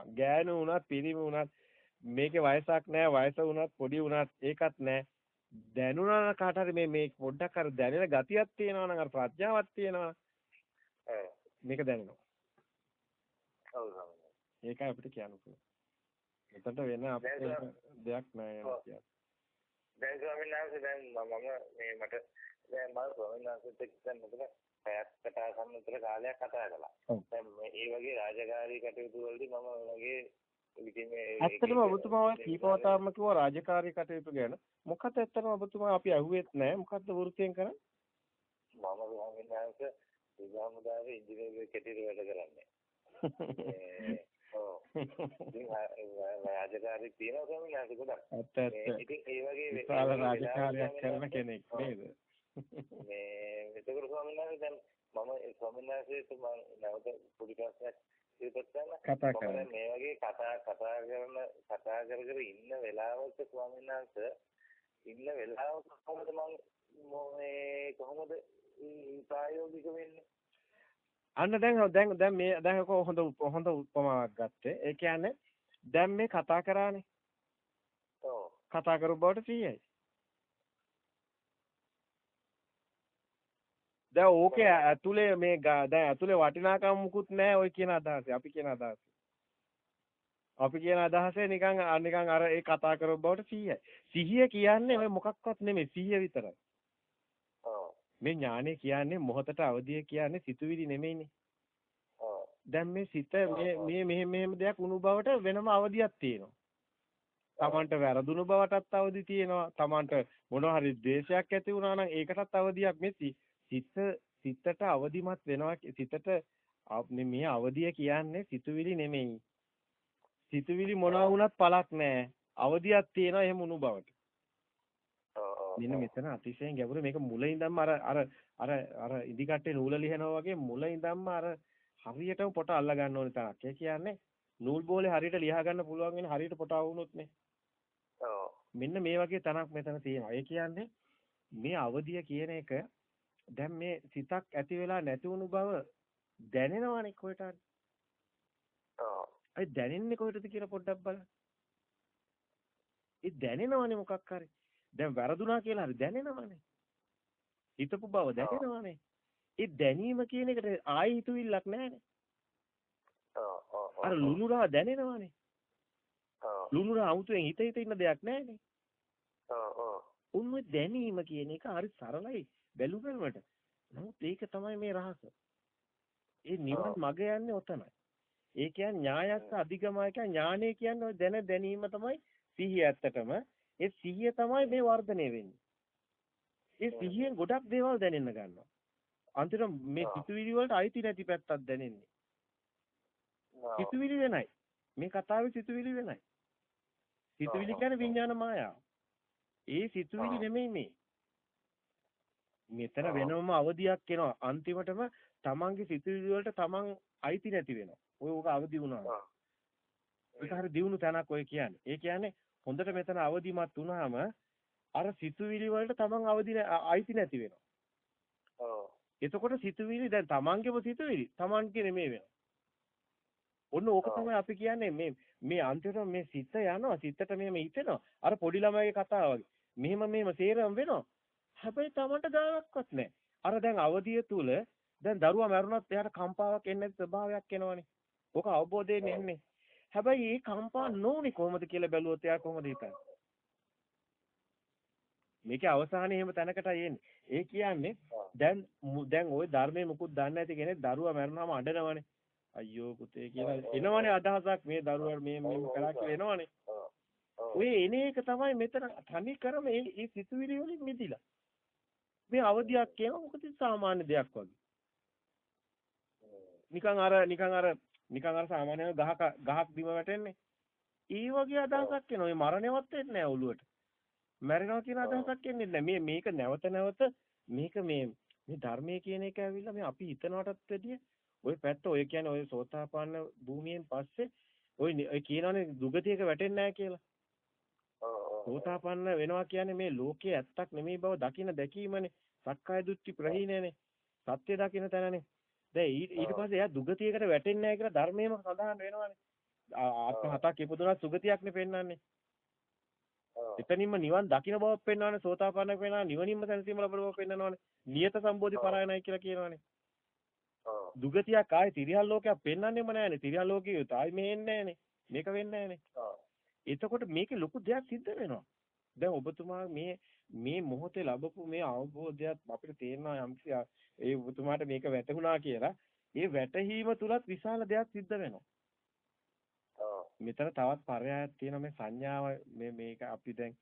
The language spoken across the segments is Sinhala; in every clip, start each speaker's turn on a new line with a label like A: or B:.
A: පුළුවන්. ගෑනු වුණත් පිරිමි වුණත් මේකේ වයසක් නැහැ වයස වුණත් පොඩි වුණත් ඒකත් නැහැ. දැනුණා කාට හරි මේ මේ පොඩ්ඩක් අර දැනෙන ගතියක් තියෙනවා නම් අර ප්‍රඥාවක් තියෙනවා. මේක දැනෙනවා. ඒකයි අපිට කියන්න පුළුවන්. එතකොට වෙන අපිට දෙයක් නැහැ නේද?
B: දැන් ස්වාමීන් වහන්සේ දැන් මම මේ මට දැන් මම ස්වාමීන් දැන් මෙතන පැයක් කතා කරන විතර කාලයක් කතා කළා. දැන් මේ වගේ රාජකාරී කටයුතු වලදී මම වගේ
A: ඇත්තටම ඔබතුමා ඔය කීපවතාවක්ම කිව්වා රාජකාරී කටයුතු ගැන. මොකද ඇත්තටම ඔබතුමා අපි අහුවෙත් නැහැ. මොකද්ද වෘත්තියෙන් කරන්නේ?
B: මම ස්වාමීන් වහන්සේ විද්‍යාමුදාවේ ඉංජිනේරු කෙටිරි වැඩ කරන්නේ. ඔව්. රාජකාරී තියෙනවා ස්වාමීන් වහන්සේ ගොඩක්.
A: ඇත්ත ඇත්ත.
B: ඉතින් ඒ වගේ
A: රාජකාරියක් කරන කෙනෙක් නේද?
B: මේ එතකොට ස්වාමීන් වහන්සේ දැන් මම ස්වාමීන් වහන්සේට මම නැවත පොඩි ප්‍රශ්නයක් ඉදිරිපත්
A: කරන්න.
B: මේ වගේ කතා කතා කරන කතා කර කර ඉන්න වෙලාවක ස්වාමීන් වහන්සේ ඉන්න වෙලාවක කොහොමද මම මේ කොහොමද ප්‍රායෝගික වෙන්නේ?
A: අන්න දැන් දැන් දැන් මේ දැන් හොඳ හොඳ උපමාවක් ගත්තේ. ඒ කියන්නේ දැන් මේ කතා කරානේ.
B: ඔව්.
A: කතා කරු බවට 100යි. දැන් ඕකේ ඇතුලේ මේ දැන් ඇතුලේ වටිනාකම මුකුත් නැහැ ඔය කියන අදහසේ. අපි කියන අදහසේ. අපි කියන අදහසේ නිකන් නිකන් අර ඒ කතා කරව බවට 100යි. සිහිය කියන්නේ ඔය මොකක්වත් නෙමෙයි 100 විතරයි. මේ ඥානෙ කියන්නේ මොහතට අවදිය කියන්නේ සිතුවිලි නෙමෙයිනේ. දැන් මේ සිත මේ මේ මෙහෙම මෙහෙම දෙයක් උණු බවට වෙනම අවදියක් තියෙනවා. තමන්ට වැරදුණු බවටත් අවදි තියෙනවා. තමන්ට මොනවා හරි ද්වේෂයක් ඇති වුණා නම් ඒකටත් අවදියක් මෙසි. සිත සිතට අවදිමත් වෙනවා සිතට මේ අවදිය කියන්නේ සිතුවිලි නෙමෙයි. සිතුවිලි මොනවා වුණත් පළක් නැහැ. අවදියක් තියෙනවා එහෙම උණු බවට. මෙන්න මෙතන අතිශයින් ගැඹුරු මේක මුල ඉඳන්ම අර අර අර අර ඉදිකට්ටේ නූල ලිහනවා වගේ මුල ඉඳන්ම අර හරියටම පොට අල්ල ගන්න ඕනේ තරක්. ඒ කියන්නේ නූල් බෝලේ හරියට ලියා ගන්න පුළුවන් වෙන හරියට පොට આવුනොත් නේ. මෙන්න මේ වගේ තනක් මෙතන තියෙනවා. ඒ කියන්නේ මේ අවදිය කියන එක දැන් මේ සිතක් ඇති වෙලා නැති වුණු බව දැනෙනවනේ කොහෙට හරි.
B: ඔව්.
A: ඒ දැනෙන්නේ කොහෙටද කියලා පොඩ්ඩක් බලන්න. ඒ දැනෙනවනේ මොකක් හරි. දැන් වැරදුනා කියලා හරි දැනෙනවනේ. හිතපු බව දැනෙනවනේ. ඒ දැනීම කියන එකට ආයි හිතුවිල්ලක් නැහැනේ. අර ලුණුරා දැනෙනවනේ. ලුණුරා 아무තෙන් හිත හිත ඉන්න දෙයක් නැහැනේ. උන්ව දැනීම කියන එක හරි සරලයි බැලු බැලමට. නමුත් ඒක තමයි මේ රහස. ඒ නිවන් මග යන්නේ ඔතනයි. ඒ කියන්නේ ඥායස්ස අධිගමය කියන්නේ ඥානය කියන්නේ දැන දැනීම තමයි සිහිය ඇත්තටම. ඒ සිහිය තමයි මේ වර්ධනය වෙන්නේ. ඒ සිහියෙන් ගොඩක් දේවල් දැනෙන්න ගන්නවා. අන්තිමට මේ සිතුවිලි වලට අයිති නැති පැත්තක් දැනෙන්නේ. සිතුවිලි වෙනයි. මේ කතාවේ සිතුවිලි වෙනයි. සිතුවිලි කියන්නේ විඥාන මායාව. ඒ සිතුවිලි නෙමෙයි මේ. මෙතන වෙනම අවදියක් එනවා. අන්තිමටම තමන්ගේ සිතුවිලි වලට තමන් අයිති නැති වෙනවා. ඔය ඕක අවදි වුණා. ඒක හරි දියුණු තැනක් ඔය කියන්නේ. ඒ කියන්නේ හොඳට මෙතන අවදිමත් වුණාම අර සිතුවිලි වලට තමන් අවදි අයිති නැති වෙනවා. එතකොට සිතුවිලි දැන් තමන්ගේම සිතුවිලි තමන්ගේ නෙමෙයි වෙනවා. ඔන්න ඕක තමයි අපි කියන්නේ මේ මේ අන්තිමට මේ සිත යනවා සිතට මෙහෙම හිතෙනවා. අර පොඩි ළමයිගේ කතාව වගේ. මෙහෙම මෙහෙම සේරම වෙනවා. හැබැයි තමන්ට ගානක්වත් නැහැ. අර දැන් අවදිය තුල දැන් දරුවා මැරුණත් එයාට කම්පාවක් එන්නේ නැති ස්වභාවයක් එනවනේ. ඕක අවබෝධයෙන් එන්නේ. හැබැයි මේ කම්පා නොඋනේ කොහොමද කියලා බැලුවොත් එයා කොහොමද හිතන්නේ? මේකේ අවසානයේ එහෙම තැනකටයි එන්නේ. ඒ කියන්නේ දැන් දැන් ওই ධර්මයේ මුකුත් දන්නේ නැති කෙනෙක් දරුවා මැරුණාම අඬනවනේ. අයියෝ පුතේ කියලා එනවනේ අදහසක් මේ දරුවා මේ මේ කරා කියලා එනවනේ. ඔය එන එක තමයි මෙතන තනි කරම මේ සිතුවිලි වලින් මිදිලා. මේ අවදියක් කියන මොකද සාමාන්‍ය දෙයක් වගේ. නිකන් අර නිකන් අර නිකන් අර සාමාන්‍ය ගහක ගහක් බිම වැටෙන්නේ. ඒ වගේ අදහසක් එනවා. මේ මරණයවත් එන්නේ නැහැ ඔළුවට. මැරෙනවා කියන අදහසක් එන්නේ නැහැ. මේ මේක නැවත නැවත මේක මේ මේ ධර්මයේ කියන එක ඇවිල්ලා මේ අපි හිතනවටත් වැඩිය ওই පැත්ත ඔය කියන්නේ ඔය සෝතාපන්න භූමියෙන් පස්සේ ඔය ඔය කියනවනේ දුගතියක වැටෙන්නේ නැහැ කියලා. සෝතාපන්න වෙනවා කියන්නේ මේ ලෝකයේ ඇත්තක් නෙමෙයි බව දකින දැකීමනේ. සක්කාය දෘෂ්ටි ප්‍රහීනනේ. සත්‍ය දකින තැනනේ. දැන් ඊට පස්සේ එයා දුගතියකට වැටෙන්නේ නැහැ කියලා ධර්මයේම සඳහන් වෙනවානේ. ආත්ම හතක් ඉපදුනා සුගතියක්නේ පෙන්වන්නේ. එතනින්ම නිවන් දකින්න බවක් පෙන්වන්නේ සෝතාපන්න වෙනවා නිවනින්ම සැනසීම ලබන බව පෙන්වනවානේ. නියත සම්බෝධි පරායනයි කියලා කියනවානේ. දුගතියක් ආයේ තිරියල් ලෝකයක් පෙන්වන්නෙම නැහැනේ. තිරියල් ලෝකේ තායි මේ එන්නේ නැහැනේ. මේක වෙන්නේ නැහැනේ. එතකොට මේකේ ලොකු දෙයක් සිද්ධ වෙනවා. දැන් ඔබතුමා මේ මේ මොහොතේ ලැබපු මේ අවබෝධයත් අපිට තේරෙනවා යම්කිසි ඒ ඔබතුමාට මේක වැටහුණා කියලා ඒ වැටහීම තුලත් විශාල දෙයක් සිද්ධ වෙනවා. මෙතන තවත් පරයයක් තියෙනවා මේ සංඥාව මේ මේක අපි දැන්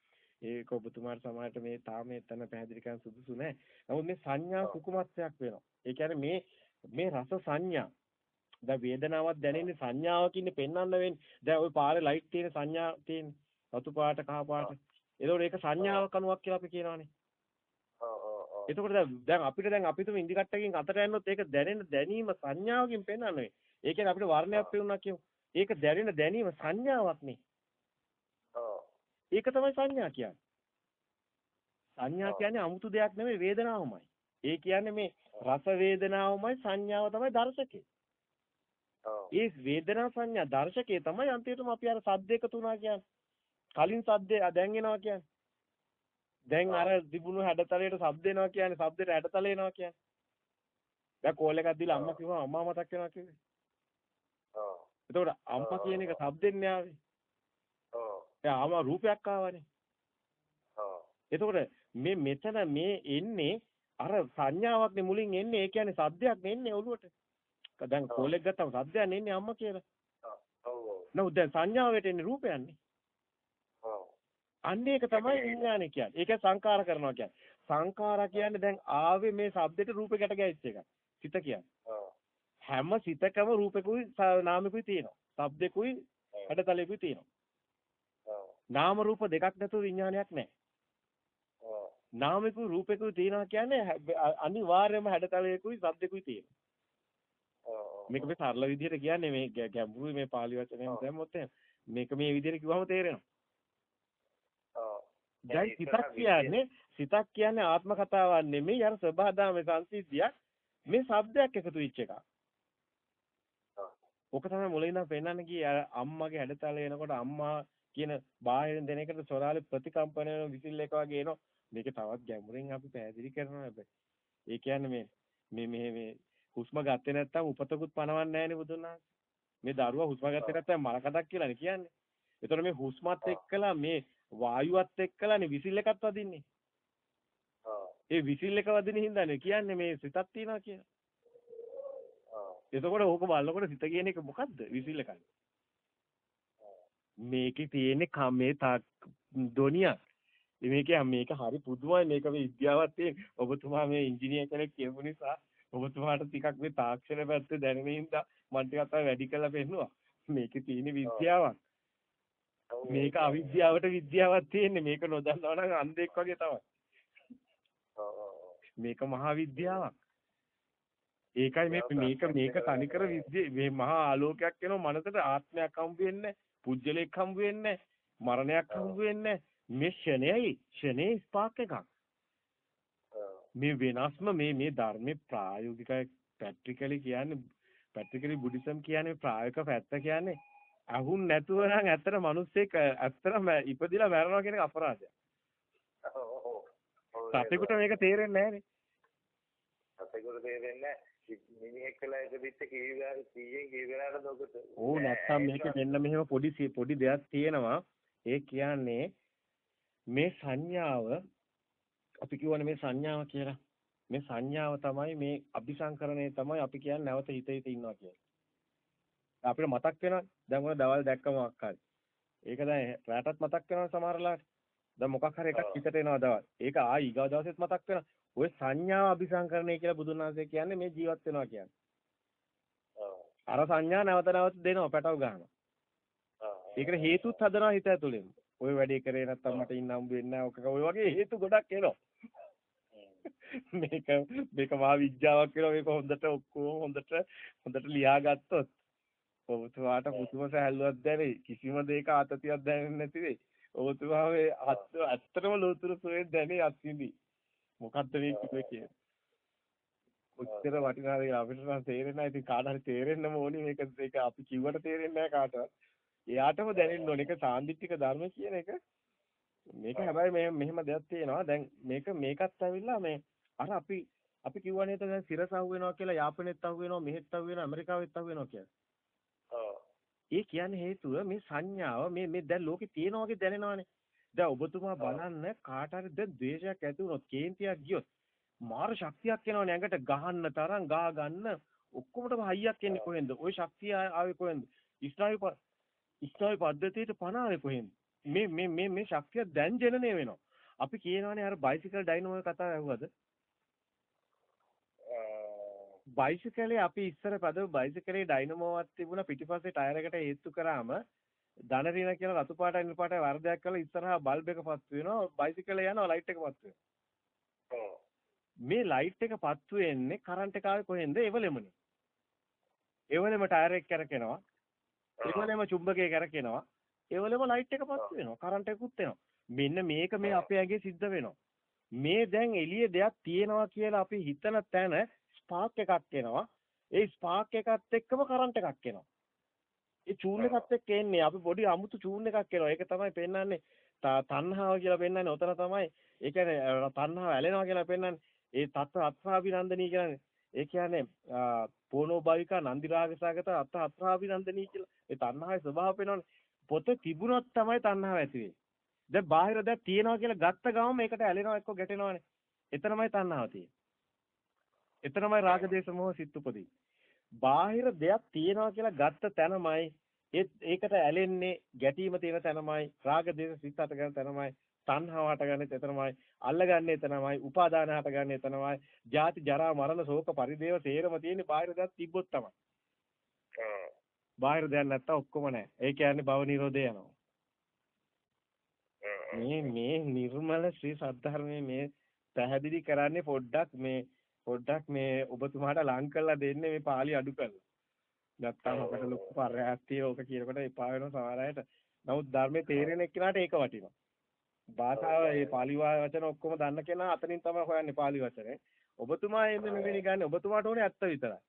A: ඒක ඔබතුමාට සමහරට මේ තාම එතන පැහැදිලි කරන්න සුදුසු නෑ. නමුත් මේ සංඥා සුකුමත්වයක් වෙනවා. ඒ කියන්නේ මේ මේ රස සංඥා දැන් වේදනාවක් දැනෙන්නේ සංඥාවකින් පෙන්වන්න වෙන්නේ. දැන් ওই පාරේ ලයිට් තියෙන සංඥා තියෙන. රතු පාට කහ පාට. ඒතකොට ඒක සංඥාවක් අණුවක් කියලා අපි කියනවානේ. එතකොට දැන් අපිට දැන් අපිටම ඉන්දිකට්ටකින් අතට යනොත් ඒක දැනෙන දැනීම සංඥාවකින් පෙන්වන්නේ. ඒ කියන්නේ අපිට වර්ණයක් පෙන්වුණා කියමු. ඒක දැනෙන දැනීම සංඥාවක් නේ. ඒක තමයි සංඥා කියන්නේ. සංඥා කියන්නේ 아무තු දෙයක් නෙමෙයි වේදනාවමයි. ඒ කියන්නේ මේ රස වේදනාවමයි සංඥාව තමයි දර්ශකේ. ඒ වේදනා සංඥා දර්ශකේ තමයි අන්තිමටම අපි අර සද්ද එකතු වුණා කියන්නේ. කලින් සද්දේ දැන් එනවා කියන්නේ. දැන් අර තිබුණු හැඩතලයට සද්ද එනවා කියන්නේ සද්දේට හැඩතල එනවා කියන්නේ. දැන් කෝල් එකක් දීලා අම්මා කිව්වා අම්මා මතක් වෙනවා කිව්වේ.
B: ඔව්.
A: එතකොට අම්මා කියන එක සද්දෙන් න්යාවේ.
B: ඔව්.
A: දැන් ආම රූපයක් ආවනේ.
B: ඔව්.
A: එතකොට මේ මෙතන මේ එන්නේ අර සංඥාවක්නේ මුලින් එන්නේ. ඒ කියන්නේ සද්දයක් නෙන්නේ ඔළුවට. දැන් කෝලෙක් ගත්තම සද්දයන් එන්නේ අම්මා කියලා.
B: ඔව්.
A: නෝ දැන් සංඥාවට එන්නේ රූපයන්නේ.
B: ඔව්.
A: අන්න ඒක තමයි විඥානය කියන්නේ. ඒක සංකාර කරනවා කියන්නේ. සංකාර කියන්නේ දැන් ආවේ මේ shabdෙට රූපෙකට ගැහිච්ච එකක්. සිත කියන්නේ. හැම සිතකම රූපෙකුයි නාමෙකුයි තියෙනවා. shabdෙකුයි හැඩතලෙකුයි තියෙනවා. නාම රූප දෙකක් නැතුව විඥානයක් නැහැ. නාමෙකුයි රූපෙකුයි තියෙනවා කියන්නේ අනිවාර්යයෙන්ම හැඩතලයකුයි shabdෙකුයි තියෙනවා. මේක මේ සරල විදිහට කියන්නේ මේ ගැ- ගැඹුරුයි මේ පාලි වචනයෙන්. දැම්මොත්. මේක මේ විදිහට කිව්වම තේරෙනවා.
B: ඔව්.
A: දැන් සිතක් කියන්නේ සිතක් කියන්නේ ආත්ම කතාවක් නෙමෙයි අර සබහාදාමේ සංසිද්ධියක් මේ શબ્දයක් එකතු වෙච්ච එකක්. ඔක තමයි මුලින් ඉඳන් පෙන්නන්න ගියේ අර අම්මගේ හැඩතල එනකොට අම්මා කියන බාහිරින් දෙන එකට සොරාලේ ප්‍රතිකම්පන වෙන විසිල් එක වගේ එනවා. මේක තවත් ගැඹුරින් අපි පැහැදිලි කරනවා හැබැයි. ඒ කියන්නේ මේ මේ මේ මේ හුස්ම ගත්තේ නැත්නම් උපතකුත් පනවන්නේ නැහැනේ බුදුන් වහන්සේ. මේ දරුවා හුස්ම ගත්තේ නැත්නම් මලකටක් කියලානේ කියන්නේ. ඒතර මේ හුස්මත් එක්කලා මේ වායුවත් එක්කලානේ විසිල් එකක් වදින්නේ.
B: ඔව්.
A: ඒ විසිල් එක වදින හින්දානේ කියන්නේ මේ සිතක් තියනවා කියලා.
B: ඔව්.
A: එතකොට ඕක බලනකොට සිත කියන එක මොකද්ද? විසිල් එකයි. මේකේ තියෙන්නේ කමේ දොනියක්. මේකේ මේක හරි පුදුමයි මේක මේ විද්‍යාවක් තියෙන. ඔබතුමා මේ ඉංජිනේර කෙනෙක් කියපු නිසා ඔබතුමාට ටිකක් මේ තාක්ෂණ පැත්ත දැනෙන හින්දා මම ටිකක් වැඩි කරලා පෙන්නුවා. මේකේ තියෙන විද්‍යාවක්. මේක අවිද්‍යාවට විද්‍යාවක් තියෙන්නේ. මේක නොදන්නවා නම් අන්ධෙක් වගේ තමයි. මේක මහා විද්‍යාවක්. ඒකයි මේ මේක මේක තනිකර විද්‍ය මේ මහා ආලෝකයක් වෙනවා මනසට ආත්මයක් හම්බ වෙන්නේ පුජ්‍යලයක් හම්බ වෙන්නේ මරණයක් හම්බ වෙන්නේ මේ ෂණයයි ෂණේ ස්පාක් එකක්. මේ වෙනස්ම මේ මේ ධර්මේ ප්‍රායෝගිකයි ප්‍රැක්ටිකලි කියන්නේ ප්‍රැක්ටිකලි බුද්දිසම් කියන්නේ ප්‍රායෝගික පැත්ත කියන්නේ අහුන් නැතුව නම් ඇත්තට මිනිස්සෙක් ඇත්තටම ඉපදිලා මැරෙනවා කියන එක අපරාධයක්.
B: ඔව් ඔව්. ඔව්.
A: සතෙකුට මේක තේරෙන්නේ නැහනේ.
B: සතෙකුට තේරෙන්නේ නැහැ. මිනිහෙක් කියලා ඉපදිච්ච කීවා කීයෙන් කීවරකට දුකට.
A: ඕ නැත්තම් මේකේ මෙන්න මෙහෙම පොඩි පොඩි දෙයක් තියෙනවා. ඒ කියන්නේ මේ සංඥාව අපි කියවනේ මේ සංඥාව කියලා. මේ සංඥාව තමයි මේ අபிසංකරණය තමයි අපි කියන්නේ නැවත හිත හිත ඉන්නවා කියන්නේ. අපිට මතක් වෙනවා දැන් ඔය දවල් දැක්කම මොකක් හරි. ඒක දැන් රැටත් මතක් වෙනවා සමහරලාට. දැන් මොකක් හරි එකක් හිතට එනවා දවල්. ඒක ආයි ඊගව දවසෙත් මතක් වෙනවා. ඔය සංඥාව අபிසංකරණය කියලා බුදුන් වහන්සේ කියන්නේ මේ ජීවත් වෙනවා කියන්නේ. අර සංඥා නැවත නැවත දෙනවා පැටව ගන්නවා. ඒකට හේතුත් හදනවා හිත ඇතුලෙන්. ඔය වැඩේ කරේ නැත්තම් මට ඉන්න හම්බ වෙන්නේ නැහැ. ඔක ඔය වගේ හේතු ගොඩක් එනවා. මේක මේක මහා විද්‍යාවක් කියලා මේක හොඳට ඔක්කොම හොඳට හොඳට ලියාගත්තොත් ඔබතුමාට පුදුම සැහැල්ලුවක් දැනෙයි. කිසිම දෙයක ආතතියක් දැනෙන්නේ නැති වෙයි. ඔබතුමා මේ ඇත්තටම ලෝතුරු සෝයේ දැනේ අත්විඳි. මොකද්ද මේ කිව්වේ කියන්නේ. කොච්චර වටිනාද කියලා අපිට නම් තේරෙන්නේ නැහැ. ඉතින් කාට හරි තේරෙන්නම ඕනි මේක ඒක අපි කිව්වට තේරෙන්නේ නැහැ කාටවත්. එයාටම දැනෙන්න ඕනේ. ඒක සාන්දිටික ධර්ම කියන එක. මේක හැබැයි මේ මෙහෙම දෙයක් තියෙනවා. දැන් මේක මේකත් ඇවිල්ලා මේ අර අපි අපි කිව්වා නේද දැන් සිරස අහු වෙනවා කියලා යාපනයේත් අහු වෙනවා මෙහෙත් අහු වෙනවා ඇමරිකාවෙත් අහු වෙනවා කියලා.
B: ඔව්.
A: ඒ කියන්නේ හේතුව මේ සංඥාව මේ මේ දැන් ලෝකේ තියෙනවා වගේ දැනෙනවානේ. දැන් ඔබතුමා බලන්න කාට හරි දැන් ද්වේෂයක් ඇති වුණොත් කේන්තියක් ගියොත් මාර ශක්තියක් එනවනේ ඇඟට ගහන්න තරම් ගා ගන්න ඔක්කොමටම හයියක් එන්නේ කොහෙන්ද? ওই ශක්තිය ආවේ කොහෙන්ද? ස්නායු ස්නායු පද්ධතියට පණ ආවේ කොහෙන්ද? මේ මේ මේ මේ ශක්තිය දැන් ජනනය වෙනවා. අපි කියනවානේ අර බයිසිකල් ඩයිනමෝ කතාව ඇහුවද? බයිසිකලේ අපි ඉස්සර පදව බයිසිකලේ ඩයිනමෝවක් තිබුණා පිටිපස්සේ ටයර් එකට හේතු කරාම ධන රින කියලා රතු පාටයි නිල් පාටයි වර්ධයක් කරලා ඉස්සරහා බල්බ් එක පත් වෙනවා. බයිසිකලේ යනවා ලයිට් එක පත් වෙනවා. මේ ලයිට් එක පත් වෙන්නේ කරන්ට් එක ආවේ කොහෙන්ද? එවලෙමනේ. එවලෙම ටයර් එක කරකිනවා එවලෙම චුම්බකය කරකිනවා එවලෙම ලයිට් එක පත් වෙනවා කරන්ට් එකකුත් එනවා මෙන්න මේක මේ අපේ ඇඟේ සිද්ධ වෙනවා මේ දැන් එළියේ දෙයක් තියෙනවා කියලා අපි හිතන තැන ස්පාර්ක් එකක් එනවා. ඒ ස්පාර්ක් එකත් එක්කම කරන්ට් එකක් එනවා. ඒ චූන් එකත් එක්ක එන්නේ අපි පොඩි අමුතු චූන් එකක් එනවා. ඒක තමයි පෙන්වන්නේ තණ්හාව කියලා පෙන්වන්නේ. ඔතන තමයි ඒ කියන්නේ තණ්හාව ඇලෙනවා කියලා පෙන්වන්නේ. ඒ තත්ත්ව අත්‍රාභිනන්දනී කියන්නේ ඒ කියන්නේ පෝනෝ භාවිකා නන්දි රාගසගත අත් අත්‍රාභිනන්දනී කියලා. ඒ තණ්හාවේ ස්වභාව පෙන්වන්නේ. පොත තිබුණොත් තමයි තණ්හාව ඇති වෙන්නේ. දැන් බාහිර දැන් තියනවා කියලා ගත්ත ගමන් මේකට ඇලෙනවා එක්ක ගැටෙනවානේ. එතනමයි තණ්හාව තියෙන්නේ. එතනමයි රාග දේශ මොහ සිත් උපදී. බාහිර දෙයක් තියෙනවා කියලා ගත්ත තැනමයි ඒකට ඇලෙන්නේ ගැටීම තියෙන තැනමයි රාග දේශ සිත් හට ගන්න තැනමයි තණ්හාව හට ගන්න එතනමයි අල්ලගන්නේ එතනමයි උපාදාන හට ගන්න එතනමයි ජාති ජරා මරණ ශෝක පරිදේව සේරම තියෙන්නේ බාහිර දෙයක් තිබ්බොත් තමයි. බාහිර දෙයක් නැත්තම් ඔක්කොම නැහැ. ඒ කියන්නේ භව නිරෝධය යනවා. මේ මේ නිර්මල ශ්‍රී සද්ධර්මයේ මේ පැහැදිලි කරන්නේ පොඩ්ඩක් මේ පොඩ්ඩක් මේ ඔබතුමාට ලං කරලා දෙන්නේ මේ පාළි අඩු කරලා. නැත්තම් අපිට ලොකු පරයක් තියෙන ඕක කියනකොට එපා වෙනවා සමහර අයට. නමුත් ධර්මයේ තේරෙන එක්කනට ඒක වටිනවා. භාෂාව මේ පාළි වචන ඔක්කොම දන්න කෙනා අතනින් තමයි හොයන්නේ පාළි වචනේ. ඔබතුමා එන්නේ නෙවෙයි ගන්න. ඔබතුමාට ඕනේ ඇත්ත විතරයි.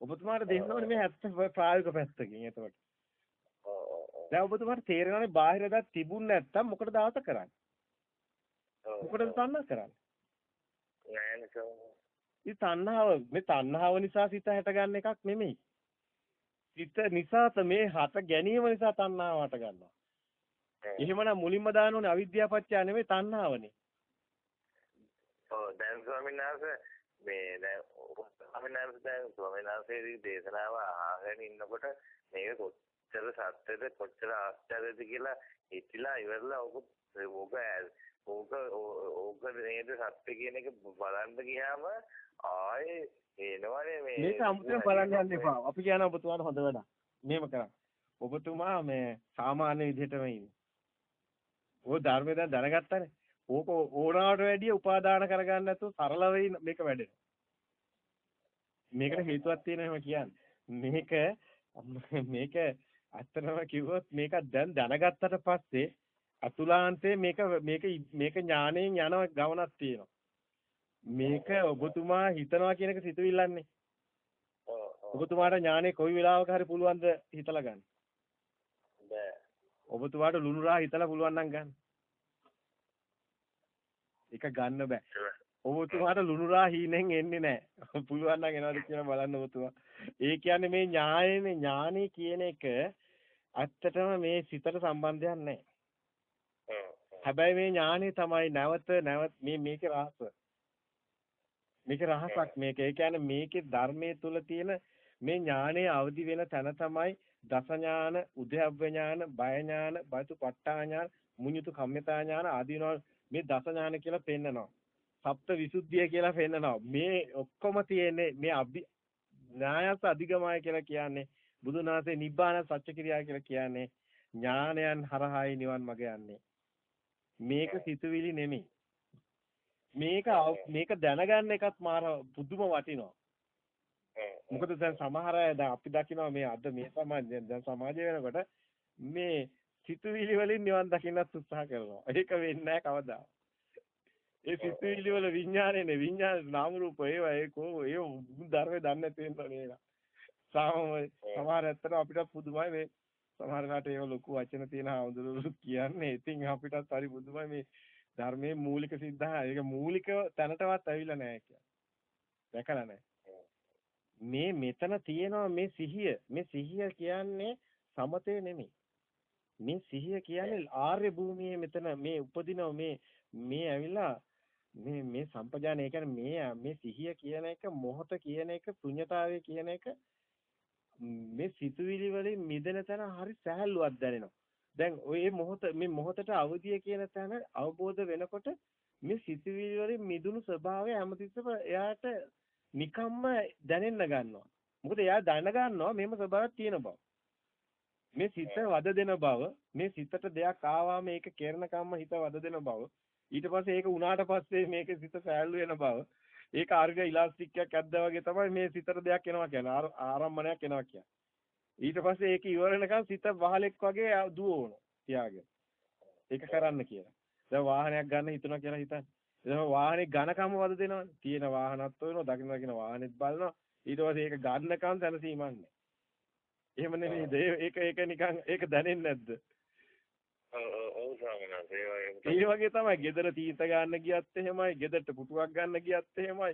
A: ඔබතුමාට දෙන්න ඕනේ මේ ඇත්ත ප්‍රායෝගික පැත්තකින් එතකොට. දැන් ඔබතුමාට තේරෙනවානේ බාහිර දත් තිබුණ නැත්තම් මොකටද ආස කරන්නේ? මොකටද තණ්හා කරන්නේ?
B: නෑ
A: තණ්හාව මේ තණ්හාව නිසා සිත හැටගන්න එකක් නෙමෙයි. සිත නිසා මේ හට ගැනීම නිසා තණ්හාව හට ගන්නවා. එහෙමනම් මුලින්ම දාන්න ඕනේ අවිද්‍යාව පත්‍ය නෙමෙයි තණ්හාවනේ.
B: ඔව් දැන් ස්වාමීන් වහන්සේ මේ දැන් ස්වාමීන් වහන්සේ දැන් ස්වාමීන් වහන්සේගේ දේශනාව අහගෙන ඉන්නකොට මේක කොච්චර සත්‍යද කොච්චර ආශ්චර්යද කියලා හිතලා ඉවරලා ඔක ඕක ඕක ඕක නේද සත්‍ය කියන එක බලන්න ගියාම ආයේ එනවනේ මේ
A: මේක අමුතුවෙන් බලන්න යන්න එපා. අපි කියන ඔබතුමාට හොඳ වැඩක්. මෙහෙම කරන්න. ඔබතුමා මේ සාමාන්‍ය විදිහටම ඉන්නේ. ඔය ධර්මය දැන් දැනගත්තානේ. ඕක ඕනාට වැඩිය උපාදාන කරගන්න නැතුව සරලව මේක වැඩෙනවා. මේකට හේතුවක් තියෙනවා එහෙම කියන්නේ. මේක මේක ඇත්තටම කිව්වොත් මේක දැන් දැනගත්තට පස්සේ අතුලාන්තේ මේක මේක මේක ඥාණයෙන් යන ගමනක් තියෙනවා. මේක ඔබතුමා හිතනවා කියන එක සිතුවිල්ලන්නේ. ඔබතුමාට ඥානෙ කොයි වෙලාවක හරි පුළුවන්ද හිතලා ගන්න?
B: බෑ.
A: ඔබතුමාට ලුණු රා හිතලා පුළුවන් නම් ගන්න. ඒක ගන්න බෑ. ඔබතුමාට ලුණු රා හීනෙන් එන්නේ නැහැ. පුළුවන් නම් එනවද කියලා බලන්න ඔබතුමා. ඒ කියන්නේ මේ ඥානෙ ඥානෙ කියන එක ඇත්තටම මේ සිතට සම්බන්ධයක් නැහැ. හැබැයි මේ ඥානෙ තමයි නැවත නැවත මේ මේකේ රහස. මේකේ රහසක් මේක. ඒ කියන්නේ මේකේ ධර්මයේ තුල තියෙන මේ ඥානයේ අවදි වෙන තැන තමයි දස ඥාන, උද්‍යව්‍ය ඥාන, බය ඥාන, බයතු පට්ඨා ඥාන, මුඤ්ඤුතු කම්මිතා ඥාන ආදීනවා මේ දස ඥාන කියලා පෙන්නනවා. සප්ත විසුද්ධිය කියලා පෙන්නනවා. මේ ඔක්කොම තියෙන්නේ මේ අභි ඥායස අධිගමය කියලා කියන්නේ බුදුන් වහන්සේ නිබ්බාන සත්‍ය කිරියා කියලා කියන්නේ ඥානයන් හරහායි නිවන් මඟ යන්නේ. මේක සිතුවිලි නෙමෙයි. මේක මේක දැනගන්න එකත් මාර පුදුම වටිනවා. මොකද දැන් සමහර අය දැන් අපි දකිනවා මේ අද මේ සමාජය දැන් සමාජය වෙනකොට මේ සිතුවිලි වලින් නිවන් දකින්නත් උත්සාහ කරනවා. ඒක වෙන්නේ නැහැ කවදා. ඒ සිතුවිලි වල විඥානේනේ විඥාන නාම රූප ඒවා ඒකෝ ඒ ධර්මයේ දන්නේ නැති වෙනවා නේද? සාම සමහර ඇත්තට අපිට පුදුමයි මේ සමහර වෙලාවට ඒව ලොකු වචන තියෙන හඳුරුරු කියන්නේ. ඉතින් අපිටත් හරි බුදුමයි මේ ධර්මයේ මූලික සිද්ධා ඒක මූලික තැනටවත් ඇවිල්ලා නැහැ කියලා. දැකලා නැහැ. මේ මෙතන තියෙනවා මේ සිහිය. මේ සිහිය කියන්නේ සමතේ නෙමෙයි. මේ සිහිය කියන්නේ ආර්ය භූමියේ මෙතන මේ උපදින මේ මේ ඇවිල්ලා මේ මේ සම්පජානය කියන්නේ මේ මේ සිහිය කියන එක මොහොත කියන එක ශුන්‍යතාවය කියන එක මේ සිතුවිලි වලින් මිදෙන තැන හරි සහැල්ලුවක් දැනෙනවා. දැන් ඔය මොහොත මේ මොහොතට අවදිය කියන තැන අවබෝධ වෙනකොට මේ සිතුවිලි වලින් මිදුණු ස්වභාවය හැමතිස්සම එයාට නිකම්ම දැනෙන්න ගන්නවා. මොකද එයා දැන ගන්නවා මේම ස්වභාවයක් තියෙන බව. මේ සිත වද දෙන බව, මේ සිතට දෙයක් ආවාම ඒක කෙරණ කම්ම හිත වද දෙන බව. ඊට පස්සේ ඒක උනාට පස්සේ මේකේ සිත සෑල්ලු වෙන බව. ඒක අර්ග ඉලාස්ටික් එකක් ඇද්දා වගේ තමයි මේ සිතට දෙයක් එනවා කියන්නේ. ආරම්භණයක් එනවා කියන්නේ. ඊට පස්සේ ඒක ඉවර වෙනකන් සිත වහලෙක් වගේ දුවවන තියාගෙන. ඒක කරන්න කියලා. දැන් වාහනයක් ගන්න හිතනවා කියලා හිතන්න. එතන වාහනේ ඝනකම වද දෙනවනේ. තියෙන වාහනත් වෙනවා, දකින්න දකින්න වාහනෙත් බලනවා. ඊට පස්සේ ඒක ගන්නකම් සැලසීමක් නැහැ. එහෙම නෙමෙයිද? ඒක ඒක නිකන් ඒක දැනෙන්නේ නැද්ද? ඒ වගේ තමයි ගෙදර තීත ගන්න ගියත් එහෙමයි ගෙදරට පුටුවක් ගන්න ගියත් එහෙමයි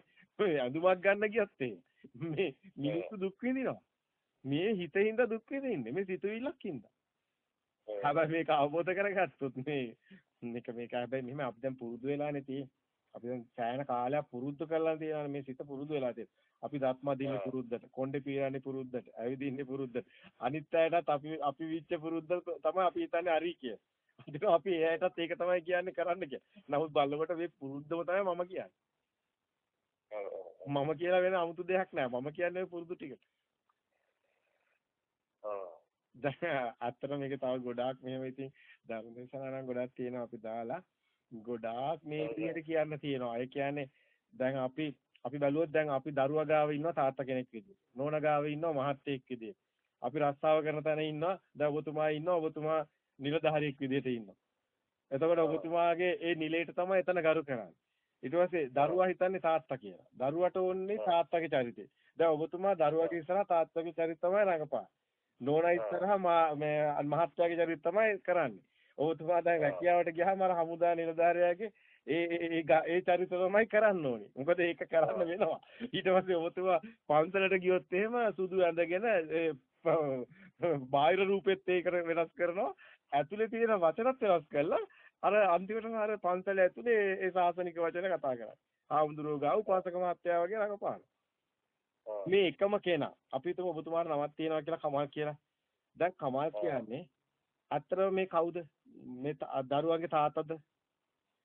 A: ඇඳුමක් ගන්න ගියත් එහෙමයි මේ මිනිස්සු දුක් විඳිනවා මේ හිතින්ද දුක් විඳින්නේ මේ සිතුවිල්ලක් හින්දා හැබැයි මේක අවබෝධ කරගත්තොත් මේ මේක මේක හැබැයි මෙහෙම අපි දැන් පුරුදු වෙලානේ තියෙන්නේ අපි දැන් සෑහෙන කාලයක් පුරුදු කරලා තියෙනවා මේ සිත පුරුදු වෙලා තියෙනවා අපි දත්ම දින්නේ පුරුද්දට කොණ්ඩේ පීරන්නේ පුරුද්දට ඇවිදින්නේ පුරුද්දට අනිත් අයටත් අපි අපි විච්ච පුරුද්ද තමයි අපි හිතන්නේ හරි කියලා අන්තිමට අපි එයාටත් ඒක තමයි කියන්නේ කරන්න කියලා. නමුත් බලනකොට මේ පුරුද්දම තමයි මම කියන්නේ. මම කියලා වෙන 아무තු දෙයක් නෑ. මම කියන්නේ පුරුදු ටිකට. දැන් අත්තර මේක තව ගොඩාක් මෙහෙම ඉතින් ධර්ම දේශනා නම් ගොඩාක් තියෙනවා අපි දාලා ගොඩාක් මේ විදිහට කියන්න තියෙනවා. ඒ කියන්නේ දැන් අපි අපි බැලුවොත් දැන් අපි දරුවා ගාව ඉන්නවා තාත්තා කෙනෙක් විදිහට. නෝනා ගාව ඉන්නවා මහත්තයෙක් විදිහට. අපි රස්සාව කරන තැන ඉන්නවා දැන් ඔබතුමා ඉන්නවා ඔබතුමා නිලධාරියෙක් විදිහට ඉන්නවා. එතකොට ඔබතුමාගේ ඒ නිලයට තමයි එතන ගරු කරන්නේ. ඊට පස්සේ දරුවා හිතන්නේ තාත්තා කියලා. දරුවට ඕනේ තාත්තගේ චරිතය. දැන් ඔබතුමා දරුවාගේ ඉස්සරහා තාත්තගේ චරිත තමයි රඟපාන්නේ. නෝනා ඉස්සරහා මේ මහත්තයාගේ චරිත තමයි කරන්නේ. ඔබතුමා දැන් රැකියාවට ගියාම අර හමුදා නිලධාරියාගේ ඒ ඒ ඒ චරිත තමයි කරන්න ඕනේ. මොකද ඒක කරන්න වෙනවා. ඊට පස්සේ ඔබතුමා පන්සලට ගියොත් එහෙම සුදු ඇඳගෙන බාහිර රූපෙත් ඒක වෙනස් කරනවා. ඇතුලේ තියෙන වචනත් වෙනස් කරලා අර අන්තිමටම අර පන්සල ඇතුලේ ඒ සාසනික වචන කතා කරන්නේ. ආමුදුරෝ ගාව උපාසක මහත්තයා වගේ රඟපාන. මේ එකම කෙනා අපි හිතමු ඔබතුමාට නමක් තියනවා කියලා කමල් කියලා. දැන් කමල් කියන්නේ අතර මේ කවුද? මේ දරුවන්ගේ තාත්තද?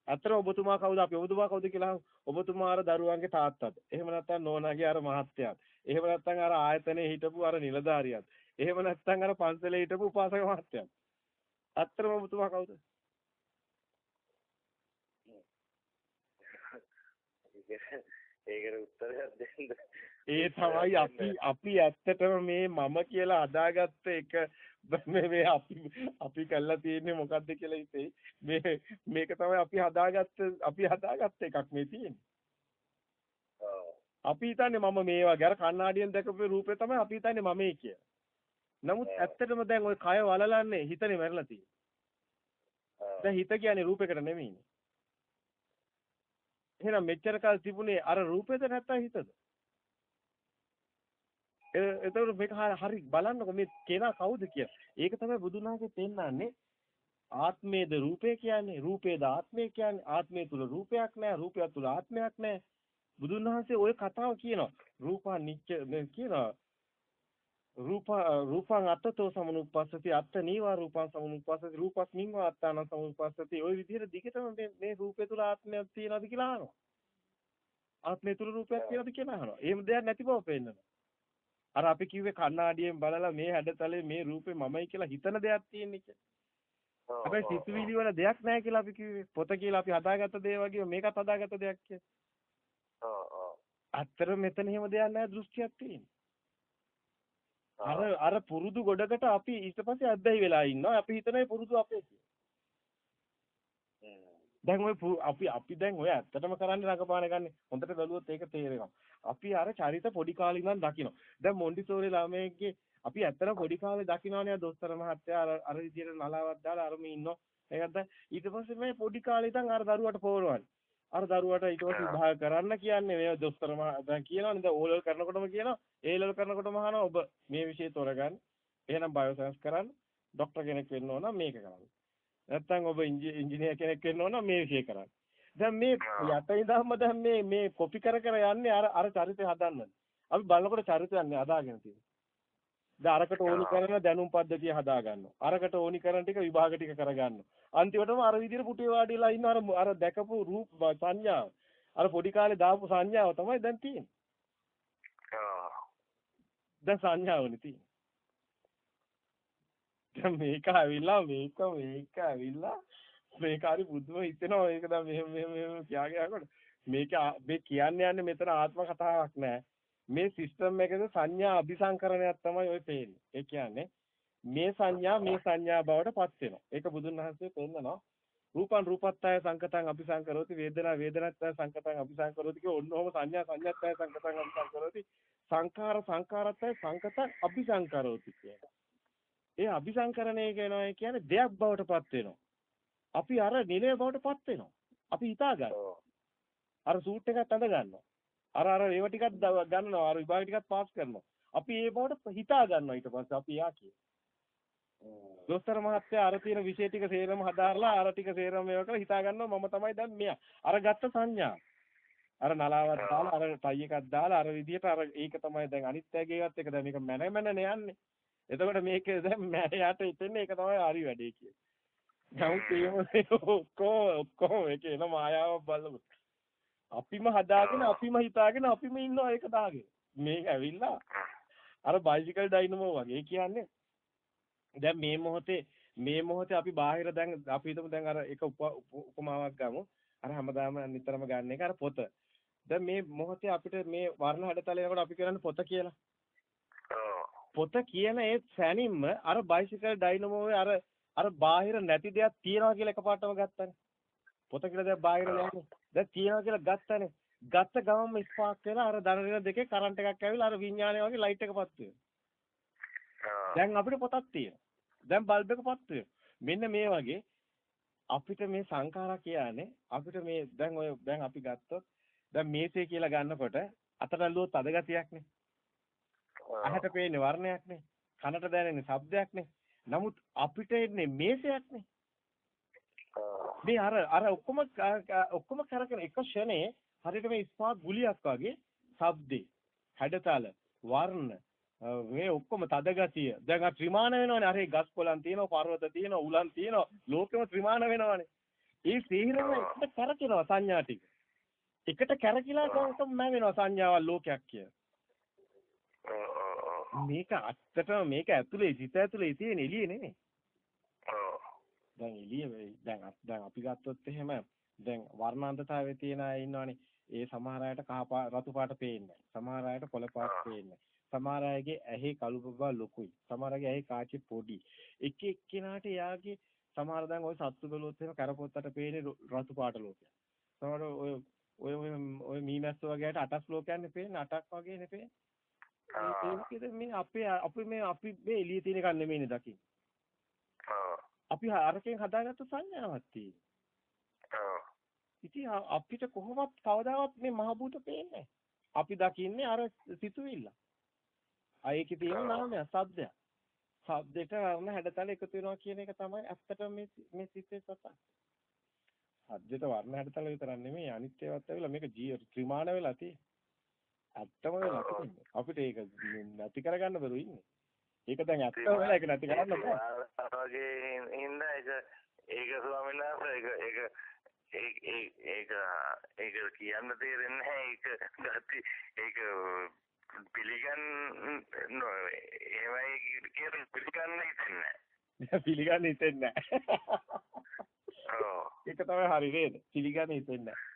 A: අතර ඔබතුමා කවුද? අපි ඔබතුමා කවුද කියලා ඔබතුමා අර දරුවන්ගේ තාත්තද? එහෙම නැත්නම් නෝනාගේ අර මහත්තයාද? එහෙම නැත්නම් අර ආයතනයේ හිටපු අර නිලධාරියාද? එහෙම නැත්නම් අර පන්සලේ හිටපු උපාසක මහත්තයාද? ඇත්තටම ඔබතුමා කවුද?
B: ඒකට උත්තරයක් දෙන්න.
A: ඒ තමයි අපි අපි ඇත්තටම මේ මම කියලා අදාගත්ත එක මේ මේ අපි අපි කළා තියෙන්නේ මොකද්ද කියලා හිතේ මේ මේක තමයි අපි හදාගත්ත අපි හදාගත්ත එකක් මේ තියෙන්නේ. අපි හිතන්නේ මම මේ වගේ අර කණ්ණාඩියෙන් දැකපු රූපේ තමයි අපි හිතන්නේ මම මේ කියලා. නමුත් ඇත්තටම දැන් ওই කය වලලන්නේ හිතනේ මැරලා තියෙන්නේ. දැන් හිත කියන්නේ රූපයකට නෙමෙයිනේ. එහෙනම් මෙච්චර කාල තිබුණේ අර රූපෙද නැත්නම් හිතද? එතකොට මේක හරි බලන්නකො මේ කෙනා කවුද කියලා. ඒක තමයි බුදුන් වහන්සේ පෙන්නන්නේ. ආත්මේද රූපේ කියන්නේ රූපේද ආත්මේ කියන්නේ ආත්මේ තුල රූපයක් නැහැ රූපය තුල ආත්මයක් නැහැ බුදුන් වහන්සේ ওই කතාව කියනවා රූපා නිච්ච කියනවා රූප රූපං අත්තතෝ සමනුපස්සති අත්ත නීවා රූපං සමනුපස්සති රූපස්මින් වා අත්තාන සමනුපස්සති ওই විදිහට දිගටම මේ මේ රූපේ තුල ආත්මයක් තියෙනවද කියලා අහනවා ආත්මය තුල රූපයක් තියෙනවද කියලා අහනවා එහෙම දෙයක් නැති බව පෙන්නනවා අර අපි කිව්වේ කණ්ණාඩියෙන් බලලා මේ හැඩතලේ මේ රූපේ මමයි කියලා හිතන දෙයක් තියෙන්නේ කියලා හැබැයි සිතුවිලි වල දෙයක් නැහැ කියලා අපි කිව්වේ. පොත කියලා අපි හදාගත්ත දේ වගේ මේකත් හදාගත්ත දෙයක් කියලා. ඔව් ඔව්. අත්තර මෙතන එහෙම දෙයක් නැහැ දෘෂ්ටියක් තියෙන්නේ. අර අර පුරුදු ගොඩකට අපි ඊට පස්සේ අද්දයි වෙලා ඉන්නවා. අපි හිතන්නේ පුරුදු අපේ දැන් ඔය අපි අපි දැන් ඔය ඇත්තටම කරන්නේ රඟපාන ගන්නේ. හොඳට බැලුවොත් ඒක තේරෙනවා. අපි අර චරිත පොඩි කාලේ ඉඳන් දකිනවා. දැන් මොන්ටිසෝරි ළමයෙක්ගේ අපි ඇත්තට පොඩි කාලේ දකින්නවනේ දොස්තර මහත්තයා අර අර විදියට නලාවක් දාලා අරම ඉන්නෝ. ඒකත් ඊට පස්සේ මේ පොඩි කාලේ ඉඳන් අර දරුවට පොවනවනේ. අර දරුවට ඊට පස්සේ විභාග කරන්න කියන්නේ මේ දොස්තර මහත්තයා කියනවනේ දැන් ඕලල් කරනකොටම කියනවා ඒලල් කරනකොටම අහනවා ඔබ මේ විෂය තෝරගන්න. එහෙනම් බයෝසයන්ස් කරන්න. ડોක්ටර් කෙනෙක් වෙන්න ඕන මේක කරන්න. නැත්තම් ඔබ ඉංජිනේර කෙනෙක් වෙන්න ඕන මේ විෂය කරන්න. දැන් මේ යට ඉඳන්ම දැන් මේ මේ කොපි කර කර යන්නේ අර අර චරිතය හදන්න. අපි බලනකොට චරිතයක් නේ හදාගෙන තියෙන්නේ. දැන් අරකට ඕනි කරන දැනුම් පද්ධතිය හදා ගන්නවා. අරකට ඕනි කරන ටික විභාග ටික කරගන්නවා. අන්තිමටම අර විදිහට පුටුවේ වාඩිලා ඉන්න අර අර දැකපු රූප සංඥාව. අර පොඩි කාලේ දාපු සංඥාව තමයි දැන් තියෙන්නේ. දැන් සංඥාවනේ තියෙන්නේ. දැන් මේක ඇවිල්ලා මේක මේක ඇවිල්ලා මේක හරි බුදුම හිතෙනවා මේක දැන් මෙහෙම මෙහෙම මෙහෙම කියාගෙන යනකොට මේක මේ කියන්නේ යන්නේ මෙතන ආත්ම කතාවක් නෑ මේ සිස්ටම් එකේ සංඥා අභිසංකරණයක් තමයි ඔය තේරෙන්නේ. ඒ කියන්නේ මේ සංඥා මේ සංඥා බවට පත් වෙනවා. ඒක බුදුන් වහන්සේ පෙන්නනවා. රූපං රූපත්තාය සංකතං අபிසංකරෝති වේදනා වේදනත්තාය සංකතං අபிසංකරෝති කිය ඔන්නෝම සංඥා සංඥාත්තාය සංකතං අபிසංකරෝති සංඛාර සංඛාරත්තාය සංකතං අபிසංකරෝති කියනවා. ඒ අபிසංකරණය කියනවා කියන්නේ දෙයක් බවට පත් වෙනවා. අපි අර නිලය බවට පත් වෙනවා. අපි හිතා ගන්නවා. අර සූට් එකත් අඳ ගන්නවා. අර අර ඒව ටිකක් ගන්නවා අර විභාග ටිකක් පාස් කරනවා. අපි ඒ බවට හිතා ගන්නවා ඊට පස්සේ අපි යා කිය. දොස්තර මහත්තයා අර තියෙන විෂය ටික සේරම හදාarලා අර ටික සේරම මේව කරලා හිතා ගන්නවා මම තමයි දැන් මෙයා. අර ගත්ත සංඥා. අර නලාවක් දාලා අර ටයි එකක් දාලා අර විදියට අර ඒක තමයි දැන් අනිත්‍යගේවත් එක දැන් මේක මැන මැනනේ යන්නේ. එතකොට මේක දැන් මැනයට ඉතින් ඒක තමයි හරි වැඩේ කියන්නේ. නමුත් ඒ ඔක්කොම ඔක්කොම ඒක එන මායාවක් බලමු. අපිම හදාගෙන අපිම හිතාගෙන අපිම ඉන්නවා ඒක දාගෙන. මේක ඇවිල්ලා අර බයිසිකල් ඩයිනමෝ වගේ කියන්නේ දැන් මේ මොහොතේ මේ මොහොතේ අපි බාහිර දැන් අපි හිතමු දැන් අර එක උපමාවක් ගමු. අර හැමදාම නිතරම ගන්න එක අර පොත. දැන් මේ මොහොතේ අපිට මේ වර්ණ හැඩතල යනකොට අපි කරන්නේ පොත කියලා. පොත කියන ඒ සැනින්ම අර බයිසිකල් ඩයිනමෝවේ අර අර බාහිර නැති දෙයක් තියනවා කියලා එකපාරටම ගත්තානේ. පොත කියලා දෙයක් බාහිර නැහැ. දැන් තියනවා කියලා ගත්තනේ. ගත්ත ගමන්ම ස්පාර්ක් වෙලා අර ධන දෙකේ කරන්ට් එකක් ඇවිල්ලා අර විඥානය වගේ ලයිට් එක පත් දැන් අපිට පොතක් තියෙනවා. දැන් බල්බ් එක පත් මෙන්න මේ වගේ අපිට මේ සංඛාරා කියන්නේ අපිට මේ දැන් ඔය දැන් අපි ගත්තොත් දැන් මේසේ කියලා ගන්නකොට අතට ලුවොත් අද ගතියක්නේ. අහට පේන්නේ වර්ණයක්නේ. කනට දැනෙන්නේ ශබ්දයක්නේ. නමුත් අපිට එන්නේ මේසයක්නේ. මේ අර අර ඔක්කොම ඔක්කොම කරගෙන එක ෂණේ හරියට මේ ස්පාක් ගුලියක් වගේ ශබ්දේ. හැඩතල වර්ණ මේ ඔක්කොම තද ගතිය. දැන් අර ත්‍රිමාන වෙනවනේ. අර ගස් කොළන් තියෙනවා පර්වත තියෙනවා උලන් තියෙනවා. ලෝකෙම ත්‍රිමාන වෙනවනේ. ඒ සීහිරම එකට කරකිනවා සංඥා ටික. එකට කරකිලා කොහොමද මම වෙනවා සංඥාවල් ලෝකයක් කිය මේක ඇත්තටම මේක ඇතුලේ සිත ඇතුලේ තියෙන එළියේ නෙමෙයි දැන් එළිය දැන් දැන් අපි ගත්තොත් එහෙම දැන් වර්ණාන්තතාවයේ තියෙන අය ඉන්නවනේ. ඒ සමහර අයට කහ රතු පාට පේන්නේ සමහර අයට කොළ පාට පේන්නේ සමහර අයගේ ඇහි කළු බබා ලොකුයි. සමහර අයගේ ඇහි කාචි පොඩි. එක එක්කිනාට එයාගේ සමහර දැන් ওই සත්තු බලුවොත් එහෙම කරපොත්තට පේන්නේ රතු පාට ලෝකයක්. සමහර ඔය ඔය ඔය මීමැස්ස වගේ අයට අටස් ලෝකයන්නේ පේන්නේ අටක් වගේනේ පේන්නේ. ඒක මේ අපේ අපි මේ අපි මේ එළියේ තියෙන එකක් නෙමෙයිනේ දකින්නේ. අපි අරකින් හදාගත්ත සංඥාවක් තියෙනවා. ඉතින් අපිට කොහොමවත් කවදාවත් මේ මහ භූත පේන්නේ අපි දකින්නේ අර සිතුවිල්ල. අයේකේ තියෙන නාමය ශබ්දය. ශබ්දෙට වර්ණ හැඩතල එකතු වෙනවා කියන එක තමයි ඇත්තටම මේ මේ සිතේ සත්‍ය. ශබ්දෙට වර්ණ හැඩතල විතරක් නෙමෙයි අනිත් ඒවාත් ඇවිල්ලා මේක ජීව ත්‍රිමාණ වෙලා තියෙන්නේ. ඇත්තම. අපිට ඒක නැති කරගන්න බැරුව ඉන්නේ. ඒක දැන් ඇත්ත වෙලා ඒක නැති කරන්න බෑ.
B: වගේ හින්දා ඒක ඒක ස්වාමීන් වහන්සේ ඒක ඒක ඒක ඒක කියන්න තේරෙන්නේ නැහැ ඒක ගති ඒක පිළිගන්න ඒවයි කියන පිළිගන්න හිතෙන්නේ
A: නැහැ. පිළිගන්න හිතෙන්නේ නැහැ. ඒක තමයි හරි නේද? පිළිගන්න හිතෙන්නේ නැහැ.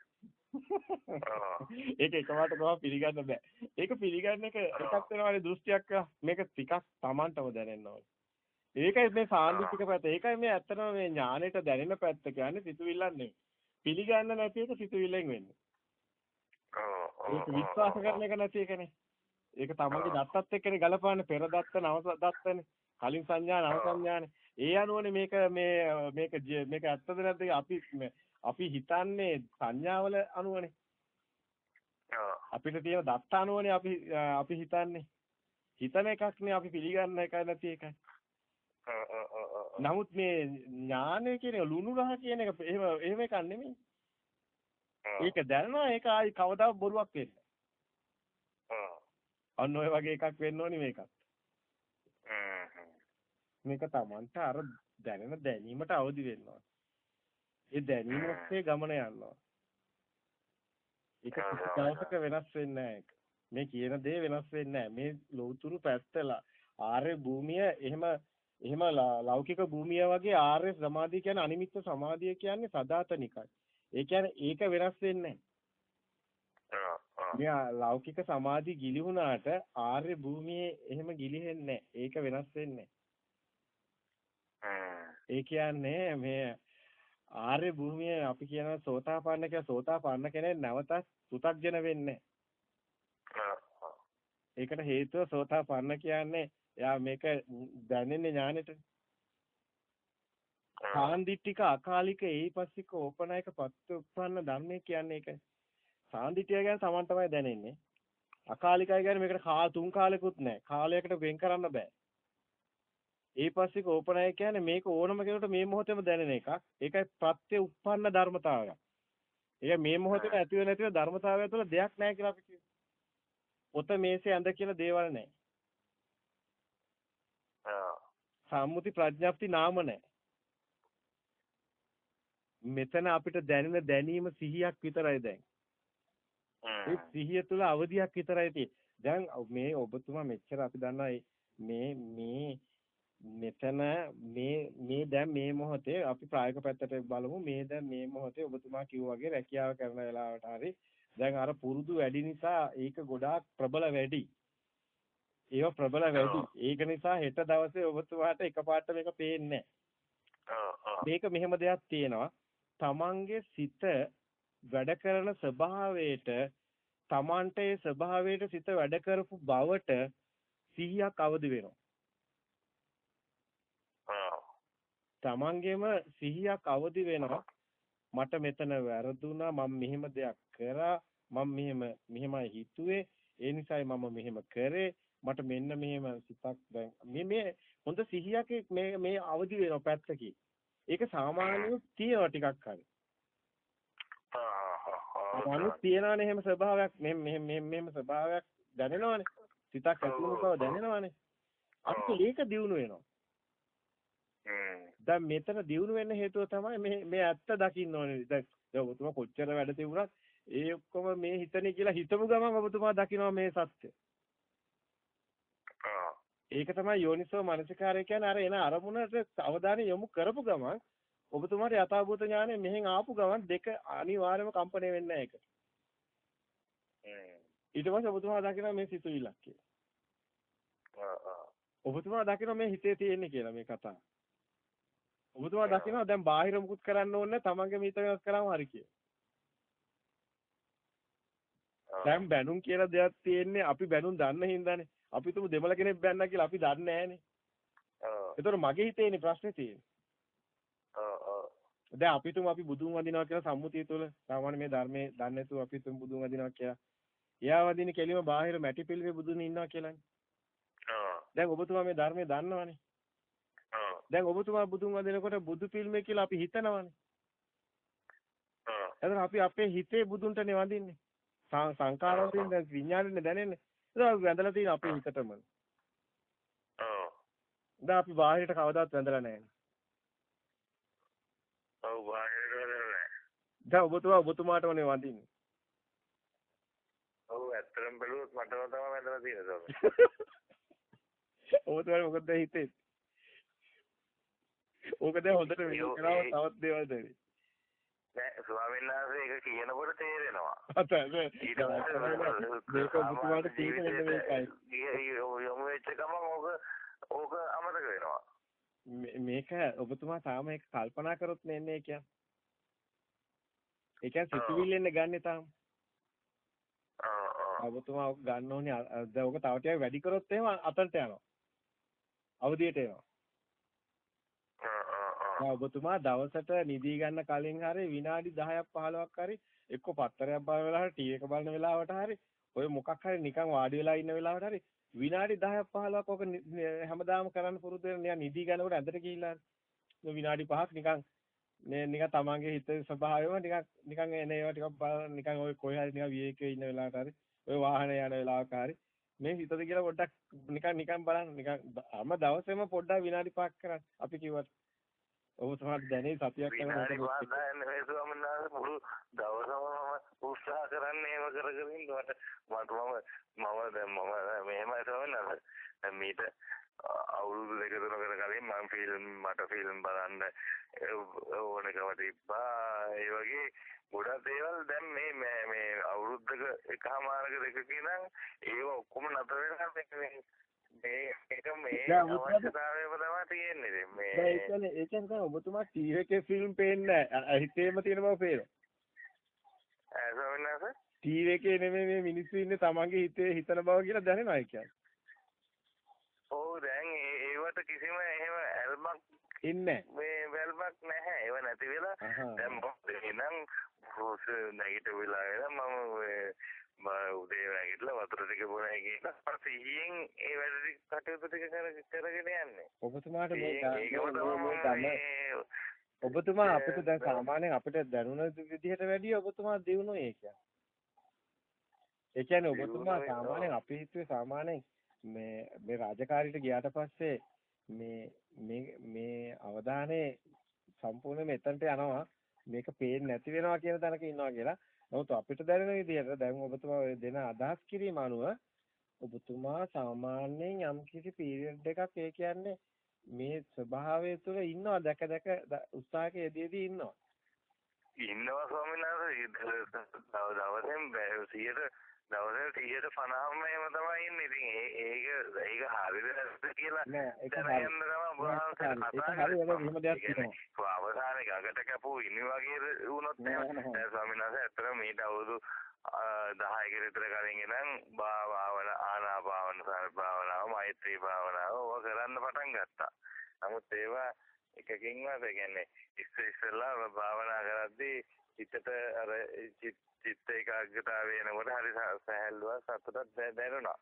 A: ඒක එකපාරට කොහොම පිළිගන්න බෑ. ඒක පිළිගන්න එක එකක් වෙනවානේ දෘෂ්ටියක් මේක ටිකක් Tamanටම දැනෙන්න ඕනේ. ඒකයි මේ සාන්දිටික පැත්ත. ඒකයි මේ ඇත්තටම මේ ඥානෙට දැනෙන පැත්ත කියන්නේ සිතුවිල්ලක් නෙමෙයි. පිළිගන්න නැති එක සිතුවිල්ලෙන් වෙන්නේ. ඒක විශ්වාස කරන එක නැති එකනේ. ඒක තමන්ගේ දත්තත් එක්කනේ ගලපන්නේ පෙර දත්ත නව දත්තනේ. කලින් සංඥා නව සංඥානේ. ඒ අනුවනේ මේක මේ මේක මේක ඇත්තද නැද්ද අපි අපි හිතන්නේ සංඥාවල අනුවනේ. අපිට තියෙන දත්ත අනුවනේ අපි අපි හිතන්නේ. හිතන එකක්නේ අපි පිළිගන්න එකයි නැති එකයි. නමුත් මේ ඥානය කියන ලුණු රහ කියන එක එහෙම එහෙම එකක් නෙමෙයි. ඒක දැනනවා ඒක ආයි කවදා බොරුවක් වෙන්නේ. අන්න ඔය වගේ එකක් වෙන්න ඕනි මේකත්. මේක Tamanට අර දැනෙන දැනීමට අවදි වෙන්න ඕන. ඒ දැනීම ඔස්සේ ගමන යනවා. ඒක කිසි දවසක වෙනස් වෙන්නේ නැහැ මේ කියන දේ වෙනස් වෙන්නේ මේ ලෞතුරු පැත්තලා ආර්ය භූමිය එහෙම එහෙම ලෞකික භූමිය වගේ ආර්ය සමාධිය කියන්නේ අනිමිත්ත සමාධිය කියන්නේ සදාතනිකයි. ඒ කියන්නේ ඒක වෙනස් වෙන්නේ නැහැ. ලෞකික සමාධි ගිලිහුණාට ආර්ය භූමියේ එහෙම ගිලිහෙන්නේ ඒක වෙනස් වෙන්නේ ඒ කියන්නේ මේ ආර්ය භූමිය අපි කියන සෝතාපන්න කියලා සෝතාපන්න කෙනෙක් නැවතත් පු탁ජන වෙන්නේ ඒකට හේතුව සෝතාපන්න කියන්නේ එයා මේක දැනෙන්නේ ඥානෙට. සාන්දිටික අකාලික ඒපස්සික ඕපනායක පත්‍ය උත්පන්න ධර්මයේ කියන්නේ ඒකයි. සාන්දිටිය කියන්නේ Taman තමයි දැනෙන්නේ. අකාලිකයි කියන්නේ මේකට කා තුන් කාලෙකුත් නැහැ. කාලයකට වෙන් කරන්න බෑ. ඒපස්සික ඕපනායක කියන්නේ මේක ඕනම කෙනෙකුට මේ මොහොතේම දැනෙන එකක්. ඒකයි ප්‍රත්‍ය උත්පන්න ධර්මතාවයක්. ඒක මේ මොහොතේ ඇතිව නැතිව ධර්මතාවය තුළ දෙයක් නැහැ කියලා අපි කියනවා. පොත මේසේ ඇඳ කියලා දේවල් නැහැ. සම්මුති ප්‍රඥාප්ති නාම නැහැ. මෙතන අපිට දැනෙන දැනීම සිහියක් විතරයි දැන්. ඒ සිහිය තුළ අවදියක් විතරයි තියෙන්නේ. දැන් මේ ඔබතුමා මෙච්චර අපි දන්නවා මේ මේ මෙතන මේ මේ දැන් මේ මොහොතේ අපි ප්‍රායෝගික පැත්තට බලමු මේ දැන් මේ මොහොතේ ඔබතුමා කිව්වා වගේ රැකියාව කරන වෙලාවට හරි දැන් අර පුරුදු වැඩි නිසා ඒක ගොඩාක් ප්‍රබල වැඩි. ඒව ප්‍රබල වැඩි. ඒක නිසා හෙට දවසේ ඔබතුමාට එකපාරට මේක පේන්නේ මේක මෙහෙම දෙයක් තියෙනවා. තමන්ගේ සිත වැඩ කරන ස්වභාවයට තමන්ට ඒ ස්වභාවයට සිත වැඩ කරපු බවට සිහියක් අවදි වෙනවා. තමන්ගේම සිහියක් අවදි වෙනවා. මට මෙතන වැරදුනා මම මෙහෙම දෙයක් කරා මම මෙහෙම මෙහෙමයි හිතුවේ. ඒ නිසායි මම මෙහෙම කරේ. මට මෙන්න මෙහෙම සිතක් දැන් මේ මේ හොඳ සිහියක් මේ මේ අවදි වෙන පැත්තකින්. ඒක සාමාන්‍යව තියෙනවා ටිකක් හරි. මනුස් තියනවනේ එහෙම ස්වභාවයක්. මෙහෙම මෙහෙම මෙහෙම ස්වභාවයක් දැනෙනවනේ. සිතක් ඇතුළු බව දැනෙනවනේ. අපිට ඒක දියුණු වෙනවා දැන් මෙතන දියුණු වෙන්න හේතුව තමයි මේ මේ ඇත්ත දකින්න ඕනේ දැන් ඔබතුමා කොච්චර වැඩ තිබුණත් ඒ ඔක්කොම මේ හිතනේ කියලා හිතමු ගමන් ඔබතුමා දකිනවා මේ සත්‍ය ඒක තමයි යෝනිසෝ මනසිකාරය කියන්නේ අර එන අරමුණට අවධානය යොමු කරපු ගමන් ඔබතුමාට යථාභූත ඥානෙ මෙහෙන් ආපු ගමන් දෙක අනිවාර්යයෙන්ම කම්පණය වෙන්නේ නැහැ ඒකට. ඊට පස්සේ ඔබතුමා දකිනවා මේ සිතුවිල්ලක් කියලා. ඔබතුමා දකිනවා මේ හිතේ තියෙන්නේ කියලා මේ කතාව. ඔබතුමා දකිනවා දැන් බාහිර මුකුත් කරන්න ඕනේ තමන්ගේ මිත වෙනස් කරාම හරි කියලා. දැන් බැනුම් කියලා දෙයක් තියෙන්නේ අපි බැනුම් දන්න හින්දානේ. අපි තුමු දෙමළ කෙනෙක් බැන්නා කියලා අපි දන්නේ නැහනේ. ඔව්. ඒතකොට මගේ හිතේනේ ප්‍රශ්නේ තියෙන්නේ. ඔව් ඔව්. දැන් අපි තුමු අපි බුදුන් වදිනවා කියලා සම්මුතිය තුළ සාමාන්‍ය මේ ධර්මයේ දන්නේ නැතුව අපි තුමු බුදුන් වදිනවා කියලා. එයා වදින කෙලිම බාහිර මැටි පිළිවේ බුදුන් ඉන්නවා කියලානේ. ඔව්. දැන් ඔබතුමා මේ ධර්මයේ දන්නවනේ. දැන් ඔබතුමා බුදුන් වදිනකොට බුදු පිළිමේ කියලා අපි හිතනවනේ. එතන අපි අපේ හිතේ බුදුන්ටනේ වදින්නේ. සංකාරයෙන් දැන් විඥාණයෙන් දැනෙන්නේ. ඒක වැඳලා තියෙන අපේ හිතටම. ඔව්. දැන් අපි බාහිරට කවදාවත් වැඳලා නැහැ. ඔව් බාහිරට වැඳලා නැහැ. දැන් ඔබතුමා ඔබතුමාටමනේ වඳින්නේ. ඔව් ඇත්තටම බැලුවොත් මටම තමයි වැඳලා තියෙන්නේ. ඔබතුමාට මොකද හිතේ? ඕක දැන් හොඳට වෙන කරාම තවත් දේවල් දැනේ. නෑ ස්වාමීන් වහන්සේ ඒක කියනකොට තේරෙනවා. ඊට පස්සේ මේක ඔබතුමාට තේරෙන්නේ මේකයි. යොමු වෙච්ච ගමන් ඕක ඕක අමතක වෙනවා. මේක ඔබතුමා තාම ඒක කල්පනා කරොත් නෙන්නේ කියන්නේ. ඒ කියන්නේ සිතුවිල්ලෙන් ගන්නෙ තාම. ඔබතුමා ඔක ගන්න ඕනේ දැන් ඔක තව ටිකක් වැඩි කරොත් එහෙම අතට යනවා. අවදියට එනවා. දැන් ඔබතුමා දවසට නිදී ගන්න කලින් හරි විනාඩි 10ක් 15ක් හරි එක්ක පත්තරයක් බලන වෙලාවට ටී එක බලන වෙලාවට හරි ඔය මොකක් හරි නිකන් වාඩි වෙලා ඉන්න වෙලාවට හරි විනාඩි 10ක් 15ක් ඔක හැමදාම කරන්න පුරුදු වෙන නිකන් නිදි ගන්නකොට ඇඳට ගිහිල්ලා විනාඩි 5ක් නිකන් මේ නිකන් තමන්ගේ හිතේ ස්වභාවයම නිකන් නිකන් එන ඒවා ටිකක් බලන නිකන් ඔය කොහේ හරි නිකන් විවේකයේ ඉන්න වෙලාවට හරි ඔය වාහනේ යන වෙලාවක හරි මේ හිතද කියලා පොඩ්ඩක් නිකන් නිකන් බලන්න. නිකන් හැම දවසෙම පොඩ්ඩක් විනාඩි 5ක් කරන්න. අපි කිව්වට ඔබ තමයි දැනේ සතියක්
B: 5ක් දාන්න මේ ස්වාමීන් වහන්සේ මුළු දවසම උත්සාහ කරන්නේ ඒව කර කර ඉන්නවට මට මම මම දැන් මම මෙහෙමයි ස්වාමීන් වහන්සේ මීට අවුරුදු දෙක තුනකට කලින් මම ෆිල්ම් මට ෆිල්ම් බලන්න ඕනකම තිබ්බා. ඒ වගේ ගොඩක් දේවල් දැන් මේ මේ මේ අවුරුද්දක එකමාරක දෙකක ඉඳන් ඒව ඔක්කොම නතර වෙනවා මේ මේක මේ අවශ්‍යතාවයම තමයි තියෙන්නේ මේ
A: ඒ කියන්නේ ඒ කියන්නේ ඔබතුමා ටීවී එකේ ෆිල්ම් පේන්නේ නැහැ. හිතේම තියෙන බව පේනවා.
B: ඒ ස්වාමීන්
A: ටීවී එකේ නෙමෙයි මේ මිනිස්සු ඉන්නේ තමන්ගේ හිතේ හිතන බව කියලා දැනෙනවා ඒ කියන්නේ.
B: ඔව් දැන් ඒවට කිසිම එහෙම ඇල්මක්
A: ඉන්නේ
B: මේ වැල්මක් නැහැ. ඒව නැති වෙලා දැන් මොකද? එහෙනම් රෝස් නැගිට වෙලා මම උදේ නැගිටලා වතුර ටික බොනයි කියලා සිහියෙන් ඒ වැඩ ටික කටයුතු ටික කරගෙන යන්නේ.
A: ඔබතුමාට මේ ඔබතුමා අපිට දැන් සාමාන්‍යයෙන් අපිට දැනුණ විදිහට වැඩිය ඔබතුමා දිනුනෝ ඒ කියන්නේ. ඒ කියන්නේ ඔබතුමා සාමාන්‍යයෙන් අපි හිතුවේ සාමාන්‍යයෙන් මේ මේ රාජකාරියට ගියාට පස්සේ මේ මේ මේ අවධානය සම්පූර්ණයෙන්ම එතනට යනවා මේක පේන්නේ නැති වෙනවා කියන තැනක ඉන්නවා කියලා නමුත් අපිට දැනෙන විදිහට දැන් ඔබතුමා ඔය දෙන අදහස් කිරීම අනුව ඔබතුමා සාමාන්‍යයෙන් යම් කිසි පීරියඩ් එකක් ඒ කියන්නේ මේ ස්වභාවය තුළ ඉන්නවා දැක දැක උත්සාහක යෙදීදී ඉන්නවා.
B: ඉන්නවා ස්වාමීන් වහන්සේ දවසෙන් 100ට දවසට 150ම එහෙම තමයි ඉන්නේ. ඉතින් ඒක ඒක හරියද නැද්ද කියලා
A: නෑ
B: දැනගන්න තමයි බුදුහාමසේ කතා
A: කරන්නේ.
B: අවසානයේ ගඟට කැපුව ඉනි වගේ වුණොත් දැන් ස්වාමීන් වහන්සේ ඇත්තටම මේට අවුරුදු 10 විතර කලින් ඉඳන් භාවන ආනාපාන භාවනාව මෛත්‍රී භාවනාව ඕවා කරන්න පටන් ගත්තා. නමුත් ඒවා එකකින්වත් ඒ කියන්නේ ඉස්සෙ ඉස්සෙල්ලා භාවනා කරද්දී හිතට අර චිත්ත ඒකාග්‍රතාවය එනකොට හරි සහැල්ලුවක් සතුටක් දැනුණා.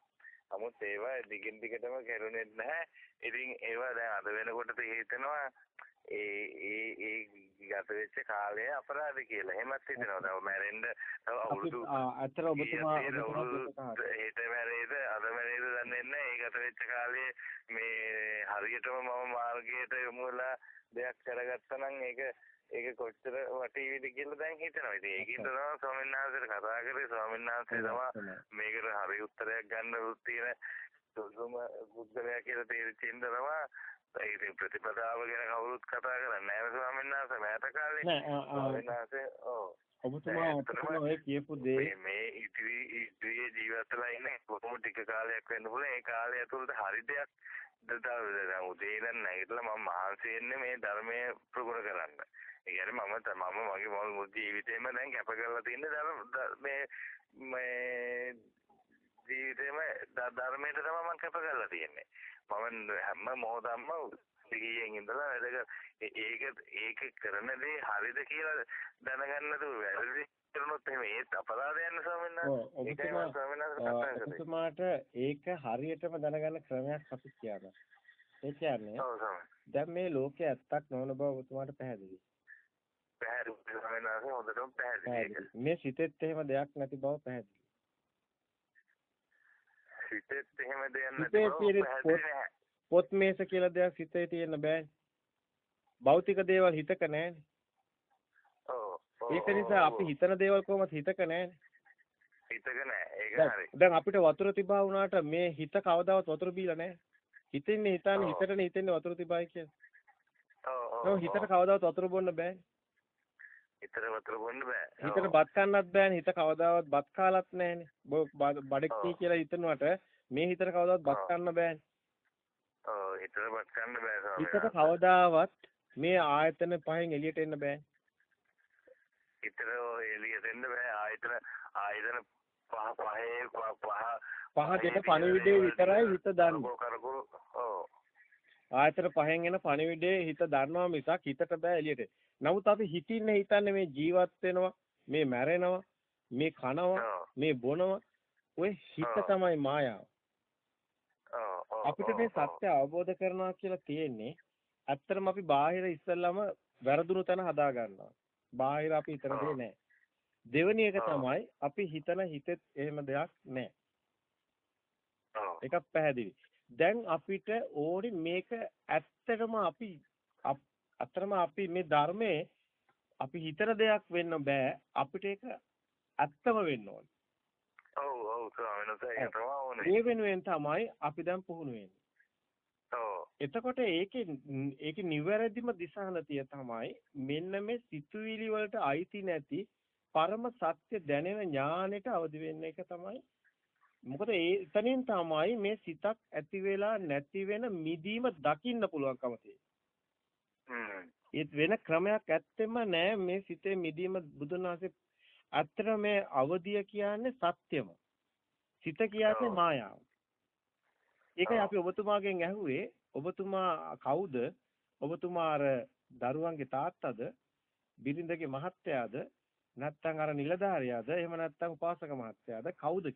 B: නමුත් ඒවා දිගින් දිගටම කරුණේ නැහැ. ඉතින් ඒවා දැන් අද වෙනකොට හිතෙනවා ඒ ඒ ඒ ගත වෙච්ච කාලය අපරාධ කියලා. එහෙමත් හිතෙනවා. දැන් මැරෙන්න තව අවුරුදු
A: අතර ඔබතුමා
B: හෙට මැරෙයිද අද මැරෙයිද දන්නේ නැහැ. ඒ ගත වෙච්ච කාලේ මේ හරියටම මම මාර්ගයට යොමු වෙලා දෙයක් කරගත්තා නම් ඒක ඒක කොච්චර වටීවිද කියලා දැන් හිතනවා. ඉතින් ඒකින් තමයි ස්වාමීන් වහන්සේට කතා කරේ ස්වාමීන් වහන්සේ තමයි මේකට හරි උත්තරයක් ගන්න තියෙන සුදුම බුද්ධලයා කියලා තේරිච්චින්ද තමයි ඉතින් ප්‍රතිපදාව ගැන කවුරුත් කතා කරන්නේ නැහැ ස්වාමීන් වහන්සේ මෑත කාලේ. ස්වාමීන් වහන්සේ ඔව්.
A: ඔබතුමා ඔබතුමා ඔය කියපු දේ
B: මේ ඉතිරි ඉතිරි ජීවිතලා ඉන්නේ කොහොම ටික කාලයක් වෙන්න පුළුවන්. ඒ කාලය ඇතුළත හරි දෙයක් දැන් උදේ ඉඳන් නැගිටලා මම මහන්සි වෙන්නේ මේ ධර්මය ප්‍රගුණ කරන්න. ඒ කියන්නේ මම මම මගේ මුළු ජීවිතේම දැන් කැප කරලා තින්නේ මේ මේ ජීවිතේම ධර්මයට තමයි මම කැප කරලා තියෙන්නේ. මම හැම මොහොතක්ම සිහියෙන් ඉඳලා වැඩ ඒක ඒක කරන දේ හරිද කියලා දැනගන්න තු වැරදි කරනොත් එහෙම ඒත් අපරාධයන්
A: ස්වාමීන් ඔබතුමාට ඒක හරියටම දැනගන්න ක්‍රමයක් අපි කියනවා. ඒ කියන්නේ දැන් මේ ලෝකේ ඇත්තක් නොවන බව ඔබතුමාට පැහැදිලියි.
B: පැහැදිලි වෙනවාස හොඳටම පැහැදිලි.
A: මේ සිතෙත් එහෙම දෙයක් නැති බව පැහැදිලි.
B: සිතෙත් එහෙම දෙයක් නැති බව පැහැදිලි
A: පොත් මේස කියලා දෙයක් සිතේ තියෙන්න බෑනේ. භෞතික දේවල් හිතක නැහැනේ. ඒක නිසා අපි හිතන දේවල් කොහොමද හිතක නැහැනේ.
B: හිතක නැහැ. ඒක හරි.
A: දැන් අපිට වතුර තිබා වුණාට මේ හිත කවදාවත් වතුර බීලා නැහැ. හිතින්නේ හිතන්නේ හිතටනේ හිතන්නේ වතුර තිබායි කියලා. ඔව් ඔව්. හිතට කවදාවත් වතුර බොන්න බෑනේ.
B: හිතට වතුර බොන්න බෑ.
A: හිතට බත් කන්නත් බෑනේ. හිත කවදාවත් බත් කාලත් නැහැනේ. බඩක් කියලා හිතනවට මේ හිතට කවදාවත් බත් කන්න බෑනේ.
B: ඔව් හිතට බත් කන්න බෑ
A: හිතට කවදාවත් මේ ආයතන පහෙන් එළියට එන්න බෑ.
B: හිතට එළියට එන්න බෑ. ආයතන ආයතන පහ පහේ පහ පහ
A: දෙක පණිවිඩේ විතරයි හිත දන්නේ.
B: ඔව්.
A: ආයතන පහෙන් එන පණිවිඩේ හිත දන්නවා මිසක් හිතට බෑ එළියට. නමුත් අපි හිතින්නේ හිතන්නේ මේ ජීවත් වෙනවා, මේ මැරෙනවා, මේ කනවා, මේ බොනවා. ඔය හිත තමයි මායාව. අපිට මේ සත්‍ය අවබෝධ කරනවා කියලා තියෙන්නේ ඇත්තටම අපි බාහිර ඉස්සෙල්ලාම වැරදුණු තැන හදා ගන්නවා. බාහිර අපි හිතන දේ නැහැ. දෙවෙනි එක තමයි අපි හිතන හිතෙත් එහෙම දෙයක් නැහැ. එකක් පැහැදිලි. දැන් අපිට ඕනි මේක ඇත්තටම අපි අතරම අපි මේ ධර්මයේ අපි හිතන දෙයක් වෙන්න බෑ අපිට ඒක ඇත්තම වෙන්න ඕනේ.
B: ඔව් ඔව් ස්වාමීන්.
A: ඒ වෙනුවෙන් තමයි අපි දැන් පුහුණු වෙන්නේ. එතකොට ඒකේ ඒකේ නිවැරදිම දිශානතිය තමයි මෙන්න මේ සිතුවිලි වලට අයිති නැති පරම සත්‍ය දැනෙන ඥානෙට අවදි වෙන්න එක තමයි මොකද ඒ එතනින් තමයි මේ සිතක් ඇති වෙලා නැති වෙන මිදීම දකින්න පුළුවන්කම තියෙන්නේ. ඒත් වෙන ක්‍රමයක් ඇත්තෙම නෑ මේ සිතේ මිදීම බුදුන් වහන්සේ ඇත්තට මේ අවදිය කියන්නේ සත්‍යම. සිත කියන්නේ මායාව. ඒකයි අපි ඔබතුමාගෙන් ඇහුවේ ඔබතුමා කවුද? ඔබතුමා අර දරුවන්ගේ තාත්තද? බිරිඳගේ මහත්තයාද? නැත්නම් අර නිලධාරියාද? එහෙම නැත්නම් උපාසක මහත්තයාද? කවුද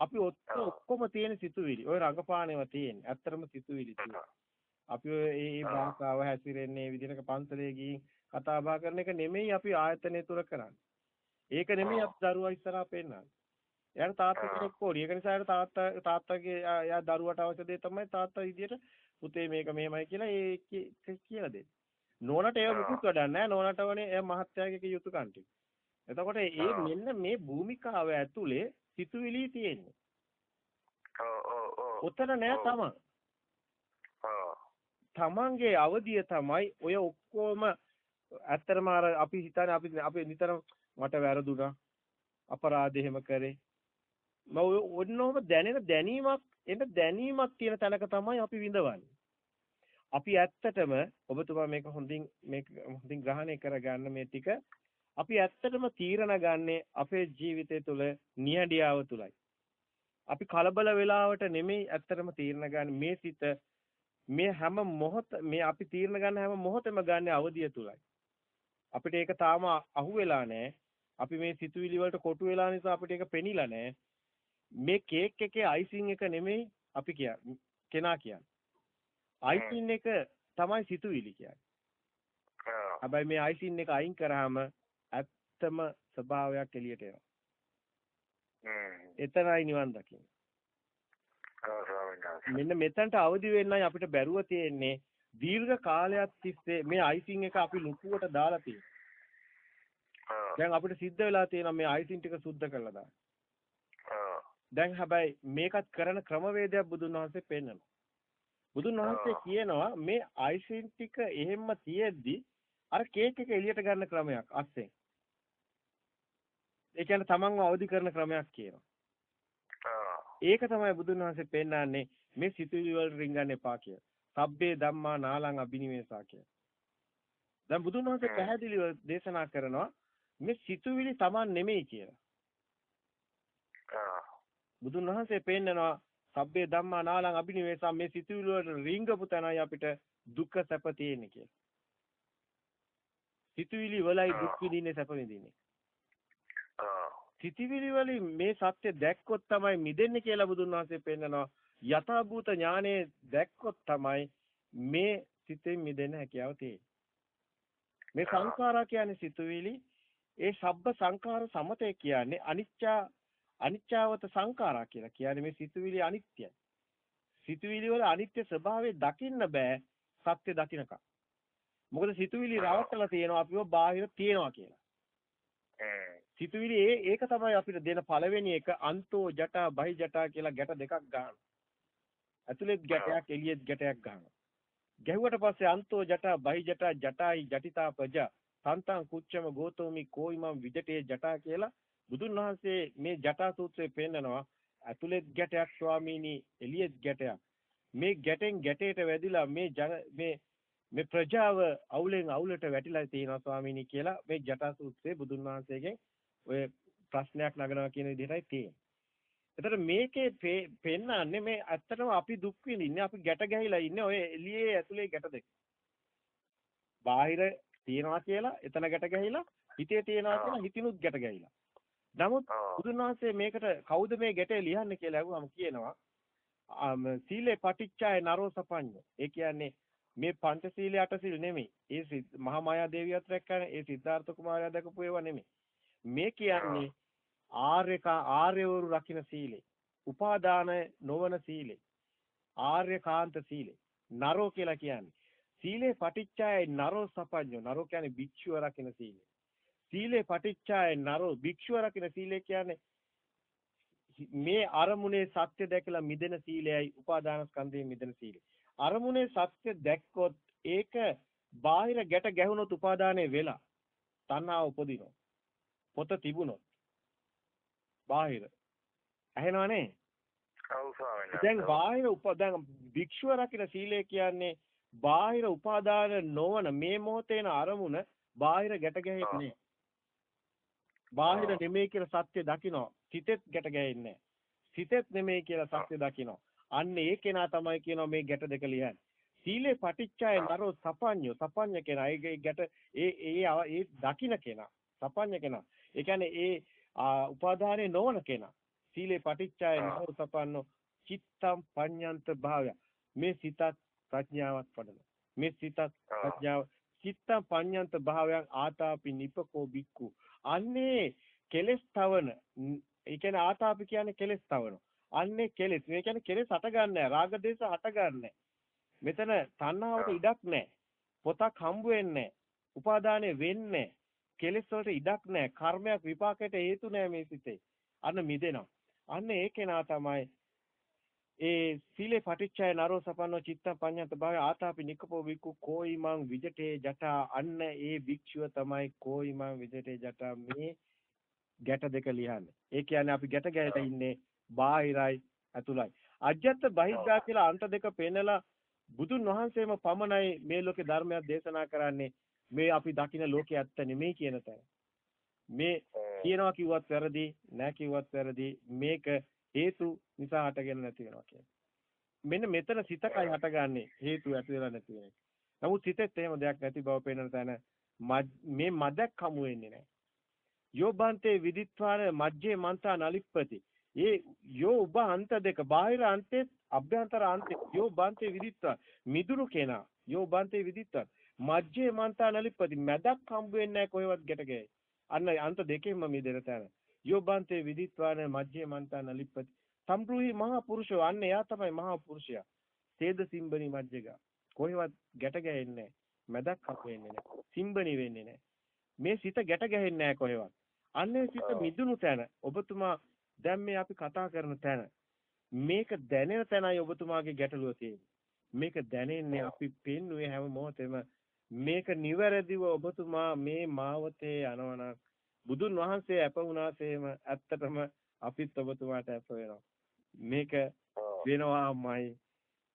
A: අපි ඔක්කොම තියෙන සිතුවිලි. ওই රංගපාණේව තියෙන්නේ. ඇත්තටම සිතුවිලි. අපි මේ භාෂාව හැසිරෙන්නේ විදිහට පන්සලේ ගිහින් කතා බහ කරන එක නෙමෙයි අපි ආයතනය තුර කරන්නේ. ඒක නෙමෙයි අපි දරුවා ඉස්සරහා පෙන්නන්නේ. එයාට තාත්තා කෙනෙක් ඕනි. ඒක නිසා එයාට තාත්තා තාත්තගේ එයා දරුවට අවශ්‍ය දේ තමයි තාත්තා විදියට පුතේ මේක මෙහෙමයි කියලා ඒ කියලා දෙන්නේ. නෝනට ඒව මුකුත් වැඩක් නැහැ. නෝනට වනේ එයා මහත්යාගේ යුතුයකම් ටික. එතකොට ඒ මෙන්න මේ භූමිකාව ඇතුලේ සිතුවිලි තියෙන්නේ. ඔතන නෑ තමන්. තමන්ගේ අවදිය තමයි ඔය ඔක්කොම ඇත්තටම අර අපි හිතන්නේ අපි අපි නිතරම මට වැරදුනා. අපරාධ එහෙම කරේ. මම ඔන්නෝම දැනෙන දැනීමක් එන්න දැනීමක් තියෙන තැනක තමයි අපි විඳවන්නේ. අපි ඇත්තටම ඔබතුමා මේක හොඳින් මේක හොඳින් ග්‍රහණය කරගන්න මේ ටික අපි ඇත්තටම තීරණ ගන්නේ අපේ ජීවිතය තුළ නියඩියාව තුලයි අපි කලබල වෙලාවට නෙමෙයි ඇත්තටම තීරණ ගන්න මේ සිත මේ හැම මොහොත මේ අපි තීරණ ගන්න හැම මොහොතෙම ගන්න අවදිය තුලයි අපිට ඒක තාම අහුවෙලා නැහැ අපි මේ සිතුවිලි වලට කොටු වෙලා නිසා අපිට ඒක පෙනිලා නැහැ. මේ කේක් එකේ අයිසිං එක නෙමෙයි අපි කියන්නේ. කෙනා කියන්නේ. අයිසිං එක තමයි සිතුවිලි කියන්නේ. හැබැයි මේ අයිසිං එක අයින් කරාම ඇත්තම ස්වභාවයක් එළියට එනවා. එතනයි නිවන් දකින්නේ. මෙන්න මෙතනට අවදි වෙන්නයි අපිට බැරුව තියෙන්නේ දීර්ඝ කාලයක් තිස්සේ මේ අයිසිං එක අපි ලුකුවට දාලා තියෙනවා. දැන් අපිට සිද්ධ වෙලා තියෙනවා මේ අයිසින් ටික සුද්ධ කරලා දාන්න. දැන් හැබැයි මේකත් කරන ක්‍රමවේදයක් බුදුන් වහන්සේ පෙන්නනවා. බුදුන් වහන්සේ කියනවා මේ අයිසින් ටික එහෙම්ම තියෙද්දි අර කේක් එක එළියට ගන්න ක්‍රමයක් අස්සෙන්. ඒ කියන්නේ තමන්ව අවදි කරන ක්‍රමයක් කියනවා. ඒක තමයි බුදුන් වහන්සේ පෙන්නන්නේ මේ සිතුවිලි වල රින්ගන්න එපා කියලා. සබ්බේ ධම්මා නාලං අබිනිවේසා කියලා. දැන් බුදුන් වහන්සේ පැහැදිලිව දේශනා කරනවා මේ සිතුවිලි Taman නෙමෙයි කියලා. බුදුන් වහන්සේ පෙන්නනවා සබ්බේ ධම්මා නාලං අබිනිවේසා මේ සිතුවිලි වල රිංගපු තැනයි අපිට දුක්ඛ සැප තියෙන්නේ කියලා. සිතුවිලි වලයි දුක් විඳින්නේ සැප විඳින්නේ. සිතුවිලි වලින් මේ සත්‍ය දැක්කොත් තමයි මිදෙන්නේ කියලා බුදුන් වහන්සේ පෙන්නනවා. යථාභූත ඥානයේ දැක්කොත් තමයි මේ සිතෙන් මිදෙන්න හැකියාව තියෙන්නේ. මේ සංඛාරා කියන්නේ සිතුවිලි ඒ සබ්බ සංඛාර සමතය කියන්නේ අනිච්චා අනිච්චාවත සංඛාරා කියලා. කියන්නේ මේ සිතුවිලි අනිත්‍යයි. සිතුවිලි වල අනිත්‍ය ස්වභාවය දකින්න බෑ සත්‍ය දකින්නකම්. මොකද සිතුවිලි රවට්ටලා තියෙනවා අපිව බාහිර තියෙනවා කියලා. සිතුවිලි ඒක තමයි අපිට දෙන පළවෙනි එක අන්තෝ ජටා බහි ජටා කියලා ගැට දෙකක් ගන්නවා. ඇතුළෙත් ගැටයක් එළියෙත් ගැටයක් ගන්නවා. ගැහුවට පස්සේ අන්තෝ ජටා බහි ජටා ජටායි ජටිතා ප්‍රජා තන්තං කුච්චම ගෝතෝමි කෝයිමම් විජටේ ජටා කියලා බුදුන් වහන්සේ මේ ජටා සූත්‍රයේ පෙන්නනවා ඇතුළෙත් ගැටයක් ස්වාමීනි එළියෙත් ගැටයක් මේ ගැටෙන් ගැටේට වැදිලා මේ මේ මේ ප්‍රජාව අවුලෙන් අවුලට වැටිලා තියෙනවා ස්වාමීනි කියලා මේ ජටා සූත්‍රයේ බුදුන් වහන්සේගෙන් ඔය ප්‍රශ්නයක් නගනවා කියන විදිහටයි තියෙන්නේ. එතකොට මේකේ පෙන්නන්නේ මේ ඇත්තටම අපි දුක් විඳින්නේ අපි ගැට ගැහිලා ඉන්නේ ඔය එළියේ ඇතුලේ ගැට දෙක. බාහිර තියනවා කියලා එතන ගැට ගැහිලා හිතේ තියනවා කියලා හිතිනුත් ගැට ගැහිලා. නමුත් බුදුන් වහන්සේ මේකට කවුද මේ ගැටේ ලියන්නේ කියලා අහුවම කියනවා සීලේ පටිච්චාය නරෝ සපඤ්ඤ. ඒ කියන්නේ මේ පංචශීලයේ අටසිල් නෙමෙයි. ඒ මහා මායා දේවියත් රැක්කනේ. ඒ සිද්ධාර්ථ කුමාරයා දැකපු ඒවා නෙමෙයි. මේ කියන්නේ ආර්යක ආර්යවරු රකින්න සීලේ. උපාදාන නොවන සීලේ. ආර්යකාන්ත සීලේ. නරෝ කියලා කියන්නේ. සීලේ පටිච්චාය නරෝ සපඤ්ඤෝ. නරෝ කියන්නේ භික්ෂුව රකින්න සීලේ. සීලේ පටිච්චාය නරෝ භික්ෂුව රකින්න සීලේ කියන්නේ මේ අරමුණේ සත්‍ය දැකලා මිදෙන සීලයයි උපාදාන ස්කන්ධයෙන් මිදෙන සීලය. අරමුණේ සත්‍ය දැක්කොත් ඒක බාහිර ගැට ගැහුනොත් උපාදානයේ වෙලා තණ්හාව උපදිනවා. පොත තිබුණොත් බාහිර. ඇහෙනවනේ?
B: ඔව් ස්වාමීනි
A: දැන් බාහිර උපදාන භික්ෂුව රකින්න සීලය කියන්නේ බාහිර උපාදාන නොවන මේ මොහොතේන අරමුණ බාහිර ගැට ගැහෙන්නේ බාහිර නෙමෙයි කියලා සත්‍ය දකිනවා. සිතෙත් ගැට ගැහෙන්නේ සිතෙත් නෙමෙයි කියලා සත්‍ය දකිනවා. අන්න ඒ කෙනා තමයි කියනවා මේ ගැට දෙක ලියන්නේ. සීලේ පටිච්චය නරෝ සපඤ්ඤෝ. සපඤ්ඤ කෙනා. ඒ ගැට ඒ ඒ ඒ දකින්න කෙනා. සපඤ්ඤ කෙනා ඒ කියන්නේ ඒ උපාදානේ නොවන කෙනා සීලේ පටිච්චය නරෝ සපන්නෝ චිත්තම් පඤ්ඤන්ත භාවය. මේ සිතත් ප්‍රඥාවක් වඩනවා මේ සිතත් ප්‍රඥාව චිත්තම් පඤ්ඤන්ත භාවයන් ආතාපි නිපකෝ බික්කු අන්නේ කෙලස් තවන ඒ කියන්නේ ආතාපි කියන්නේ කෙලස් තවන. අන්නේ කෙලස් මේ කියන්නේ කෙලස් හට ගන්නෑ රාග දේශ හට ගන්නෑ මෙතන තණ්හාවට ඉඩක් නැහැ. පොතක් හම්බ වෙන්නේ උපාදානෙ වෙන්නේ කෙලස් වලට ඉඩක් නැහැ. කර්මයක් විපාකයට හේතු නැහැ මේ සිතේ. අන්න මිදෙනවා. අන්න ඒ කෙනා තමයි ඒ සීලේ පටිච්චය නරෝ සපන්නෝ චිත්ත පඤ්ඤත භාවය ආතාපි නිකපෝ වික්කු කෝයිමං විජටේ ජටා අන්න ඒ භික්ෂුව තමයි කෝයිමං විජටේ ජටා මේ ගැට දෙක ලියන්නේ. ඒ කියන්නේ අපි ගැට ගැට ඉන්නේ බාහිරයි ඇතුළයි. අජ්‍යත් බහිද්දා කියලා අන්ත දෙක පෙන්නලා බුදුන් වහන්සේම පමණයි මේ ලෝකේ ධර්මයක් දේශනා කරන්නේ මේ අපි දකින ලෝකේ ඇත්ත නෙමෙයි කියන තැන. මේ කියනවා කිව්වත් වැරදි, නෑ කිව්වත් වැරදි. මේක හේතු නිසා හටගෙන නැති වෙනවා කියන්නේ. මෙන්න මෙතන සිතකයි හටගන්නේ හේතු ඇති වෙලා නැති වෙන එක. නමුත් සිතෙත් එහෙම දෙයක් නැති බව පේන තැන මේ මදක් හමු වෙන්නේ නැහැ. යෝබන්තේ විදිත්වාන මජ්ජේ මන්තා නලිප්පති. ඒ යෝ උබ අන්ත දෙක බාහිර අන්තේ අභ්‍යන්තර අන්තේ යෝ බන්තේ විදිත්වා මිදුණු කෙනා යෝ බන්තේ විදිත්වා මජ්ජේ මන්තා නලිප්පති මැදක් හම්බ වෙන්නේ නැහැ කොහෙවත් ගැට ගෑයි. අන්න අන්ත දෙකෙන්ම මිදෙන තැන. යෝබන්තේ විදිත්වාන මජ්ජේ මන්තා නලිප්පති. සම්ප්‍රුහි මහා පුරුෂෝ අන්න එයා තමයි මහා පුරුෂයා. තේද සිම්බනි මජ්ජේග. කොහෙවත් ගැට ගැහෙන්නේ මැදක් හම්බ වෙන්නේ නැහැ. සිම්බනි වෙන්නේ නැහැ. මේ සිත ගැට ගැහෙන්නේ නැහැ කොහෙවත්. අන්නේ සිත මිදුණු තැන ඔබතුමා දැන් මේ අපි කතා කරන තැන මේක දැනෙන තැනයි ඔබතුමාගේ ගැටලුව තියෙන්නේ. මේක දැනෙන්නේ අපි පෙන්නුවේ හැම මොහොතෙම මේක නිවැරදිව ඔබතුමා මේ මාවතේ යනවනම් බුදුන් වහන්සේ අප වුණාසේම ඇත්තටම අපිත් ඔබතුමාට අප වෙනවා. මේක වෙනවාමයි.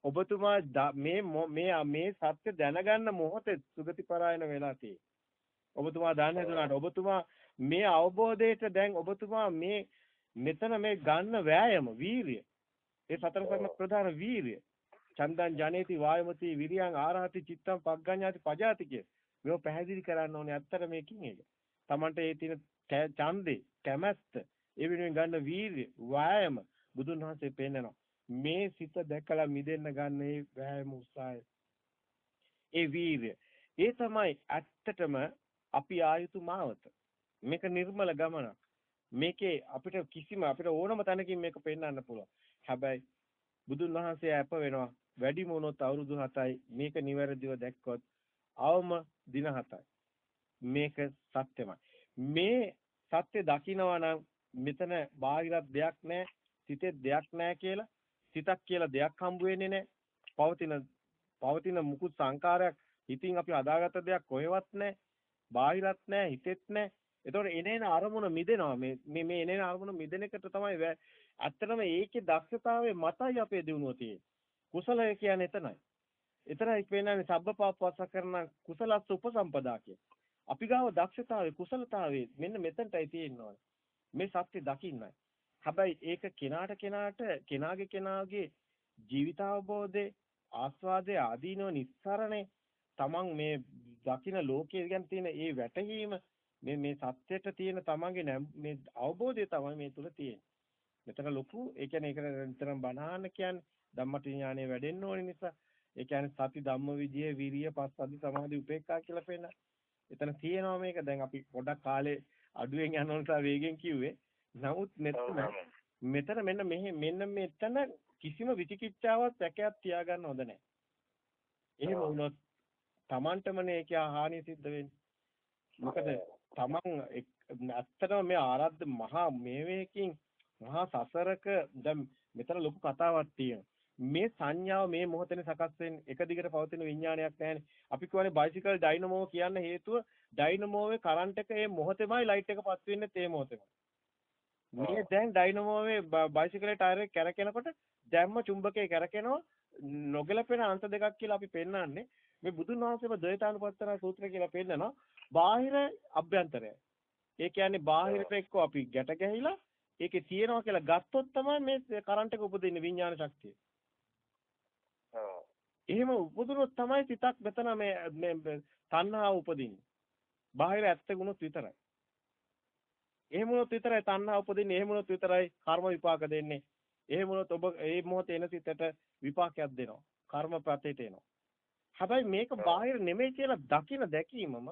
A: ඔබතුමා මේ මේ මේ සත්‍ය දැනගන්න මොහොතේ සුගතිපරායන වෙලා තියෙන්නේ. ඔබතුමා දන්නේ නැතුණාට ඔබතුමා මේ අවබෝධයට දැන් ඔබතුමා මේ මෙතන මේ ගන්න වෑයම වීරිය ඒ සතර සම්‍යක් ප්‍රධාන වීරිය චන්දං ජනේති වායමති විරියං ආරහති චිත්තං පග්ගඤ්ඤාති පජාති කිය. මේව පැහැදිලි කරන්න ඕනේ ඇත්තට මේකින් ඒක. Tamante ඒ තියෙන ඡන්දේ කැමැත්ත ඒ වෙනුවෙන් ගන්න වීර්ය වායම බුදුන් වහන්සේ පෙන්නනවා. මේ සිත දැකලා මිදෙන්න ගන්න ඒ වෑයම උත්සාහය. ඒ වීර්ය. ඒ තමයි ඇත්තටම අපි ආයුතු මාවත. මේක නිර්මල ගමනක්. මේකේ අපිට කිසිම අපිට ඕනම තැනකින් මේක පෙන්වන්න පුළුවන්. හැබැයි බුදුන් වහන්සේ අප වෙනවා වැඩිම වුණොත් අවුරුදු 7යි මේක නිවැරදිව දැක්කොත් අවම දින 7යි මේක සත්‍යමයි. මේ සත්‍ය දකිනවා නම් මෙතන බාහිරත් දෙයක් නැහැ සිතේ දෙයක් නැහැ කියලා සිතක් කියලා දෙයක් හම්බ වෙන්නේ නැහැ පවතින පවතින මුකුත් සංකාරයක් හිතින් අපි අදාගත්ත දෙයක් කොහෙවත් නැහැ බාහිරත් නැහැ හිතෙත් නැහැ එතකොට එනේන අරමුණ මිදෙනවා. මේ මේ මේ එනේන අරමුණ මිදෙන එකට තමයි ඇත්තටම ඒකේ දක්ෂතාවයේ මතයි අපේ දිනුව තියෙන්නේ. කුසලය කියන්නේ එතනයි. එතරයි පේනන්නේ සබ්බපාපවස කරන කුසලස්ස උපසම්පදා කිය. අපි ගාව දක්ෂතාවයේ කුසලතාවයේ මෙන්න මෙතනටයි තියෙන්නේ. මේ සත්‍ය දකින්නයි. හැබැයි ඒක කෙනාට කෙනාට කෙනාගේ කෙනාගේ ජීවිත අවබෝධේ ආස්වාදයේ ආදීනව නිස්සරණේ තමන් මේ දකින ලෝකයේ ගැන තියෙන ඒ වැටහීම මේ මේ සත්‍යයට තියෙන තමන්ගේ මේ අවබෝධය තමයි මේ තුල තියෙන්නේ. මෙතන ලොකු ඒ කියන්නේ ඒකට නිතරම බණහන්න කියන්නේ ධම්මටි ඥානෙ වැඩෙන්න ඕන නිසා ඒ කියන්නේ සති ධම්ම විජය විරිය පස්සද්ධි සමාධි උපේක්ඛා කියලා පේන. එතන තියෙනවා මේක දැන් අපි පොඩක් කාලේ අඩුවෙන් යන නිසා වේගෙන් කිව්වේ. නමුත් මෙතන මෙතන මෙන්න මෙහෙ මෙන්න මෙතන කිසිම විචිකිච්ඡාවක් සැකයක් තියාගන්න හොඳ නැහැ. එහෙම වුණොත් Tamanටමනේ ඒකේ හානිය සිද්ධ වෙන්නේ. මොකද Taman ඇත්තටම මේ ආරද්ධ මහා මේවේකින් මහා සසරක දැන් මෙතන ලොකු කතාවක් තියෙනවා. මේ සංඥාව මේ මොහොතේ සකස් වෙන්නේ එක දිගට පවතින විඥානයක් නැහැනේ. අපි කියවනේ බයිසිකල් ඩයිනමෝ කියන්න හේතුව ඩයිනමෝවේ කරන්ට් එක මේ මොහොතේමයි ලයිට් එක පත් වෙන්නේ තේ මොහොතේමයි. මේ දැන් ඩයිනමෝවේ බයිසිකලේ ටයර් එක කැරකෙනකොට දැම්ම චුම්බකේ කැරකෙනවා නොගැලපෙන අංශ දෙකක් කියලා අපි පෙන්නන්නේ. මේ බුදුන් වහන්සේම ද්වෛතානුපස්සන සූත්‍රය කියලා පෙන්නනවා. බාහිර අභ්‍යන්තරය. ඒ කියන්නේ බාහිරට එක්ක අපි ගැට ගැහිලා ඒකේ තියෙනවා කියලා ගත්තොත් තමයි මේ කරන්ට් එක උපදින්නේ විඥාන ශක්තිය. එහෙම උපදුනොත් තමයි සිතක් මෙතන මේ මේ තණ්හාව උපදින්නේ. බාහිර ඇත්ත ගුණොත් විතරයි. එහෙම වුණොත් විතරයි තණ්හාව උපදින්නේ. එහෙම වුණොත් විතරයි කර්ම විපාක දෙන්නේ. එහෙම වුණොත් ඔබ මේ මොහොතේ එන සිතට විපාකයක් දෙනවා. කර්ම ප්‍රත්‍යයට එනවා. හැබැයි මේක බාහිර නෙමෙයි කියලා දකින දැකීමම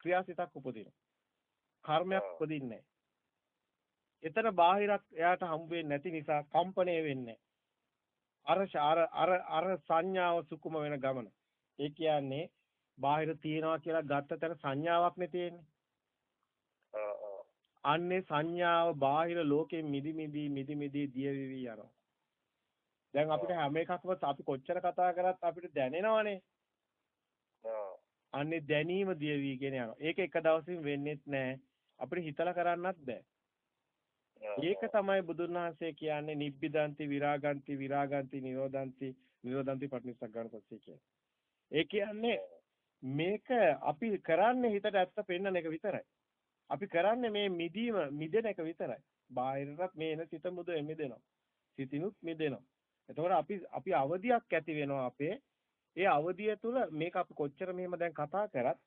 A: ක්‍රියාසිතක් උපදිනවා. කර්මයක් උපදින්නේ එතන බාහිරක් එයාට හම්බ වෙන්නේ නැති නිසා කම්පණය වෙන්නේ අර අර අර අර සංඥාව සුකුම වෙන ගමන. ඒ කියන්නේ බාහිර තියනවා කියලා ගත්ත තැන සංඥාවක් නේ තියෙන්නේ. අන්නේ සංඥාව බාහිර ලෝකෙ මිදි මිදි මිදි මිදි දිය විවි යනවා. දැන් අපිට හැම එකක්ම අපි කොච්චර කතා කරත් අපිට දැනෙනවනේ. අන්නේ දැනීම දිය වීගෙන යනවා. ඒක එක දවසින් වෙන්නේත් නැහැ. අපිට හිතලා කරන්නත් බෑ. ඒක තමයි බුදුන් වහන්සේ කියන්නේ නිබ්බිදන්ති විරාගන්ති විරාගන්ති නිරෝධන්ති නිරෝධන්ති පටිනිස්සග්ගාන සත්‍ය කියන්නේ. ඒ කියන්නේ මේක අපි කරන්නේ හිතට ඇත්ත පෙන්වන එක විතරයි. අපි කරන්නේ මේ මිදීම මිදෙන එක විතරයි. බාහිරටත් මේ එන සිත මුද මිදෙනවා. සිතිනුත් මිදෙනවා. එතකොට අපි අපි අවදියක් ඇති වෙනවා අපේ. ඒ අවදිය තුළ මේක අපි කොච්චර මෙහෙම දැන් කතා කරත්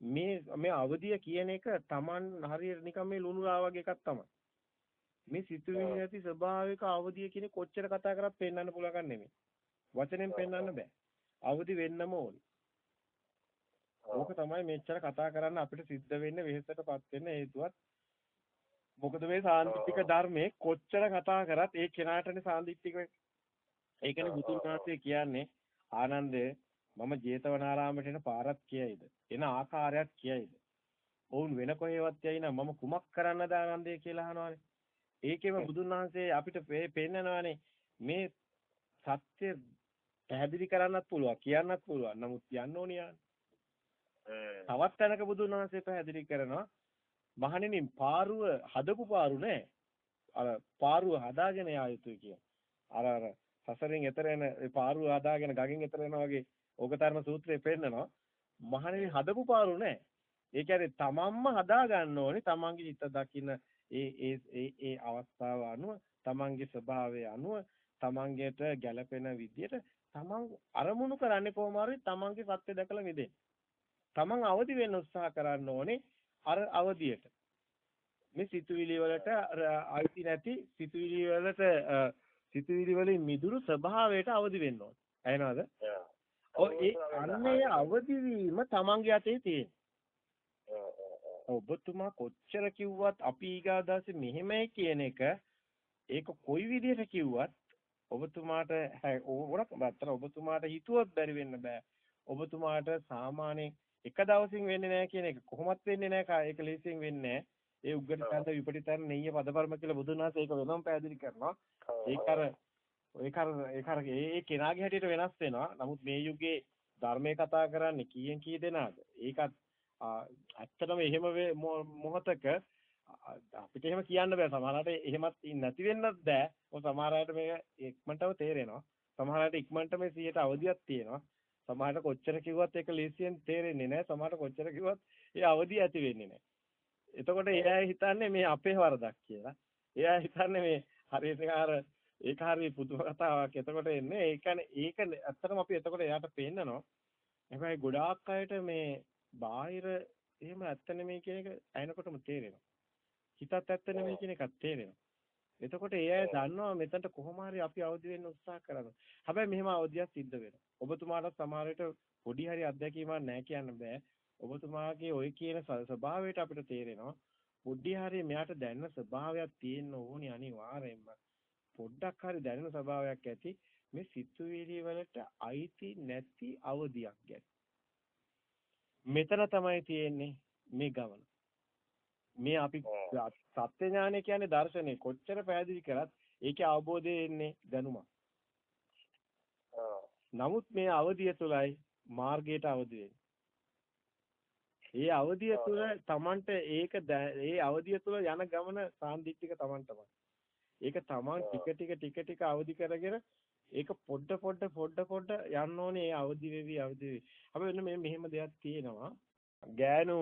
A: මේ මේ අවදිය කියන එක Taman හරියට නිකන් මේ ලුණු රා වගේ එකක් තමයි. මේ සිතුවිලි නැති ස්වභාවික අවදිය කියන කොච්චර කතා කරත් පෙන්වන්න පුළුවන් නෙමෙයි. වචනෙන් පෙන්වන්න බෑ. අවදි වෙන්නම ඕනේ. ඕක තමයි මෙච්චර කතා කරන්න අපිට සිද්ධ වෙන්නේ වෙහෙසටපත් වෙන්න හේතුවත්. මොකද මේ සාන්තිතික ධර්මයේ කොච්චර කතා කරත් ඒ කෙනාටනේ සාන්තිතික ඒකනේ බුදුන් වහන්සේ කියන්නේ ආනන්දේ මම ජේතවනාරාමයට එන පාරක් කියයිද? එන ආකාරයක් කියයිද? ඔවුන් වෙන කොහෙවත් යයි නම් මම කුමක් කරන්නද ආනන්දේ කියලා අහනවානේ ඒකෙම බුදුන් වහන්සේ අපිට පෙන්නනවානේ මේ සත්‍ය පැහැදිලි කරන්නත් පුළුවන් කියන්නත් පුළුවන්. නමුත් යන්න ඕනියා තවත් තැනක බුදුන් වහන්සේ පැහැදිලි කරනවා මහණෙනි පාරුව හදපු පාරු නෑ. අර පාරුව හදාගෙන යා යුතුයි කියන අර අර සසරෙන් එතර එන පාරුව හදාගෙන ගගෙන් එතර එනවා වගේ ඕකතරම සූත්‍රයේ පෙන්නනවා. මහණෙනි හදපු පාරු නෑ. ඒ කියන්නේ තමන්ම හදා ගන්න ඕනේ තමන්ගේ හිත දකින්න ඒ ඒ ඒ ඒ අවස්ථාව අනුව තමන්ගේ ස්වභාවය අනුව තමන්ගේට ගැළපෙන විදියට තමන් අරමුණු කරන්නේ කොහොම හරි තමන්ගේ සත්‍ය දැකලා මිදෙන්න. තමන් අවදි වෙන්න උත්සාහ කරන්න ඕනේ අර අවදියට. මේ සිතුවිලි වලට අයිති නැති සිතුවිලි වලට සිතුවිලි වලින් මිදුණු ස්වභාවයට අවදි වෙන්න ඕනේ. ඇහෙනවද? ඔව් ඒ අන්නේ අවදි වීම තමන්ගේ අතේ තියෙන. ඔබතුමා කොච්චර කිව්වත් අපි ඊගාදාසේ මෙහෙමයි කියන එක ඒක කොයි විදිහට කිව්වත් ඔබතුමාට ඕනක් අතර ඔබතුමාට හිතුවත් බැරි වෙන්න බෑ. ඔබතුමාට සාමාන්‍යයෙන් එක දවසින් වෙන්නේ නැහැ කියන එක කොහොමත් වෙන්නේ නැහැ. ඒක ලේසියෙන් වෙන්නේ ඒ උග්ගට ඡන්ද විපටිතර නෙయ్య පදපර්ම කියලා බුදුන් වහන්සේ ඒක වෙනම පැහැදිලි කරනවා. ඒක අර ඒක අර ඒක අර ඒ කෙනාගේ හැටියට වෙනස් වෙනවා. නමුත් මේ යුගයේ ධර්මයේ කතා කරන්නේ කීයෙන් කී දෙනාද? ඒකත් ඇත්තටම එහෙම මොහතක අපිට එහෙම කියන්න බෑ සමහරවිට එහෙමත් නැති වෙන්නත් බෑ මොකද සමහර මේක ඉක්මනටම තේරෙනවා සමහර ඉක්මනට මේ 100ට අවදියක් තියෙනවා සමහරට කොච්චර කිව්වත් ඒක ලේසියෙන් තේරෙන්නේ නැහැ සමහරට කොච්චර කිව්වත් ඒ අවදිය ඇති වෙන්නේ නැහැ එතකොට එයා හිතන්නේ මේ අපේ වරදක් කියලා. එයා හිතන්නේ මේ හරියට අර ඒක හරිය පුදුම කතාවක්. එතකොට එන්නේ ඒ කියන්නේ ඒක ඇත්තටම අපි එතකොට එයාට පේන්නනවා. හැබැයි ගොඩාක් අයට මේ බාහිර එහෙම ඇත්ත නෙමෙයි කියන එක ඇයෙනකොටම තේරෙනවා. හිතත් ඇත්ත නෙමෙයි කියන එකත් තේරෙනවා. එතකොට ඒ අය දන්නවා මෙතනට කොහොම හරි අපි අවදි වෙන්න උත්සාහ කරනවා. හැබැයි මෙහෙම අවදියක් සිද්ධ වෙනවා. ඔබතුමාට සමහර විට පොඩි හරි අත්දැකීමක් නැහැ කියන්න බෑ. ඔබතුමාගේ ওই කියන ස්වභාවයට අපිට තේරෙනවා. පොඩි හරි මෙයාට දැනෙන ස්වභාවයක් තියෙන්න ඕනි අනිවාර්යෙන්ම. පොඩ්ඩක් හරි දැනෙන ස්වභාවයක් ඇති මේ සිතුවිලි වලට අයිති නැති අවදියක් ගැන. මෙතන තමයි තියෙන්නේ මේ ගමන. මේ අපි සත්‍ය ඥානය කියන්නේ දර්ශනේ කොච්චර පැහැදිලි කරත් ඒකේ අවබෝධය එන්නේ දැනුමක්. නමුත් මේ අවදිය තුළයි මාර්ගයට අවදි ඒ අවදිය තුළ Tamanට ඒක ඒ අවදිය තුළ යන ගමන සාන්දිටික Taman තමයි. ඒක Taman ටික ටික ටික ටික අවදි කරගෙන ඒක පොඩ පොඩ පොඩ පොඩ යන්න ඕනේ ඒ අවදි වෙවි අවදි වෙවි. අපි මෙන්න මෙහෙම දෙයක් තියෙනවා. ගෑනු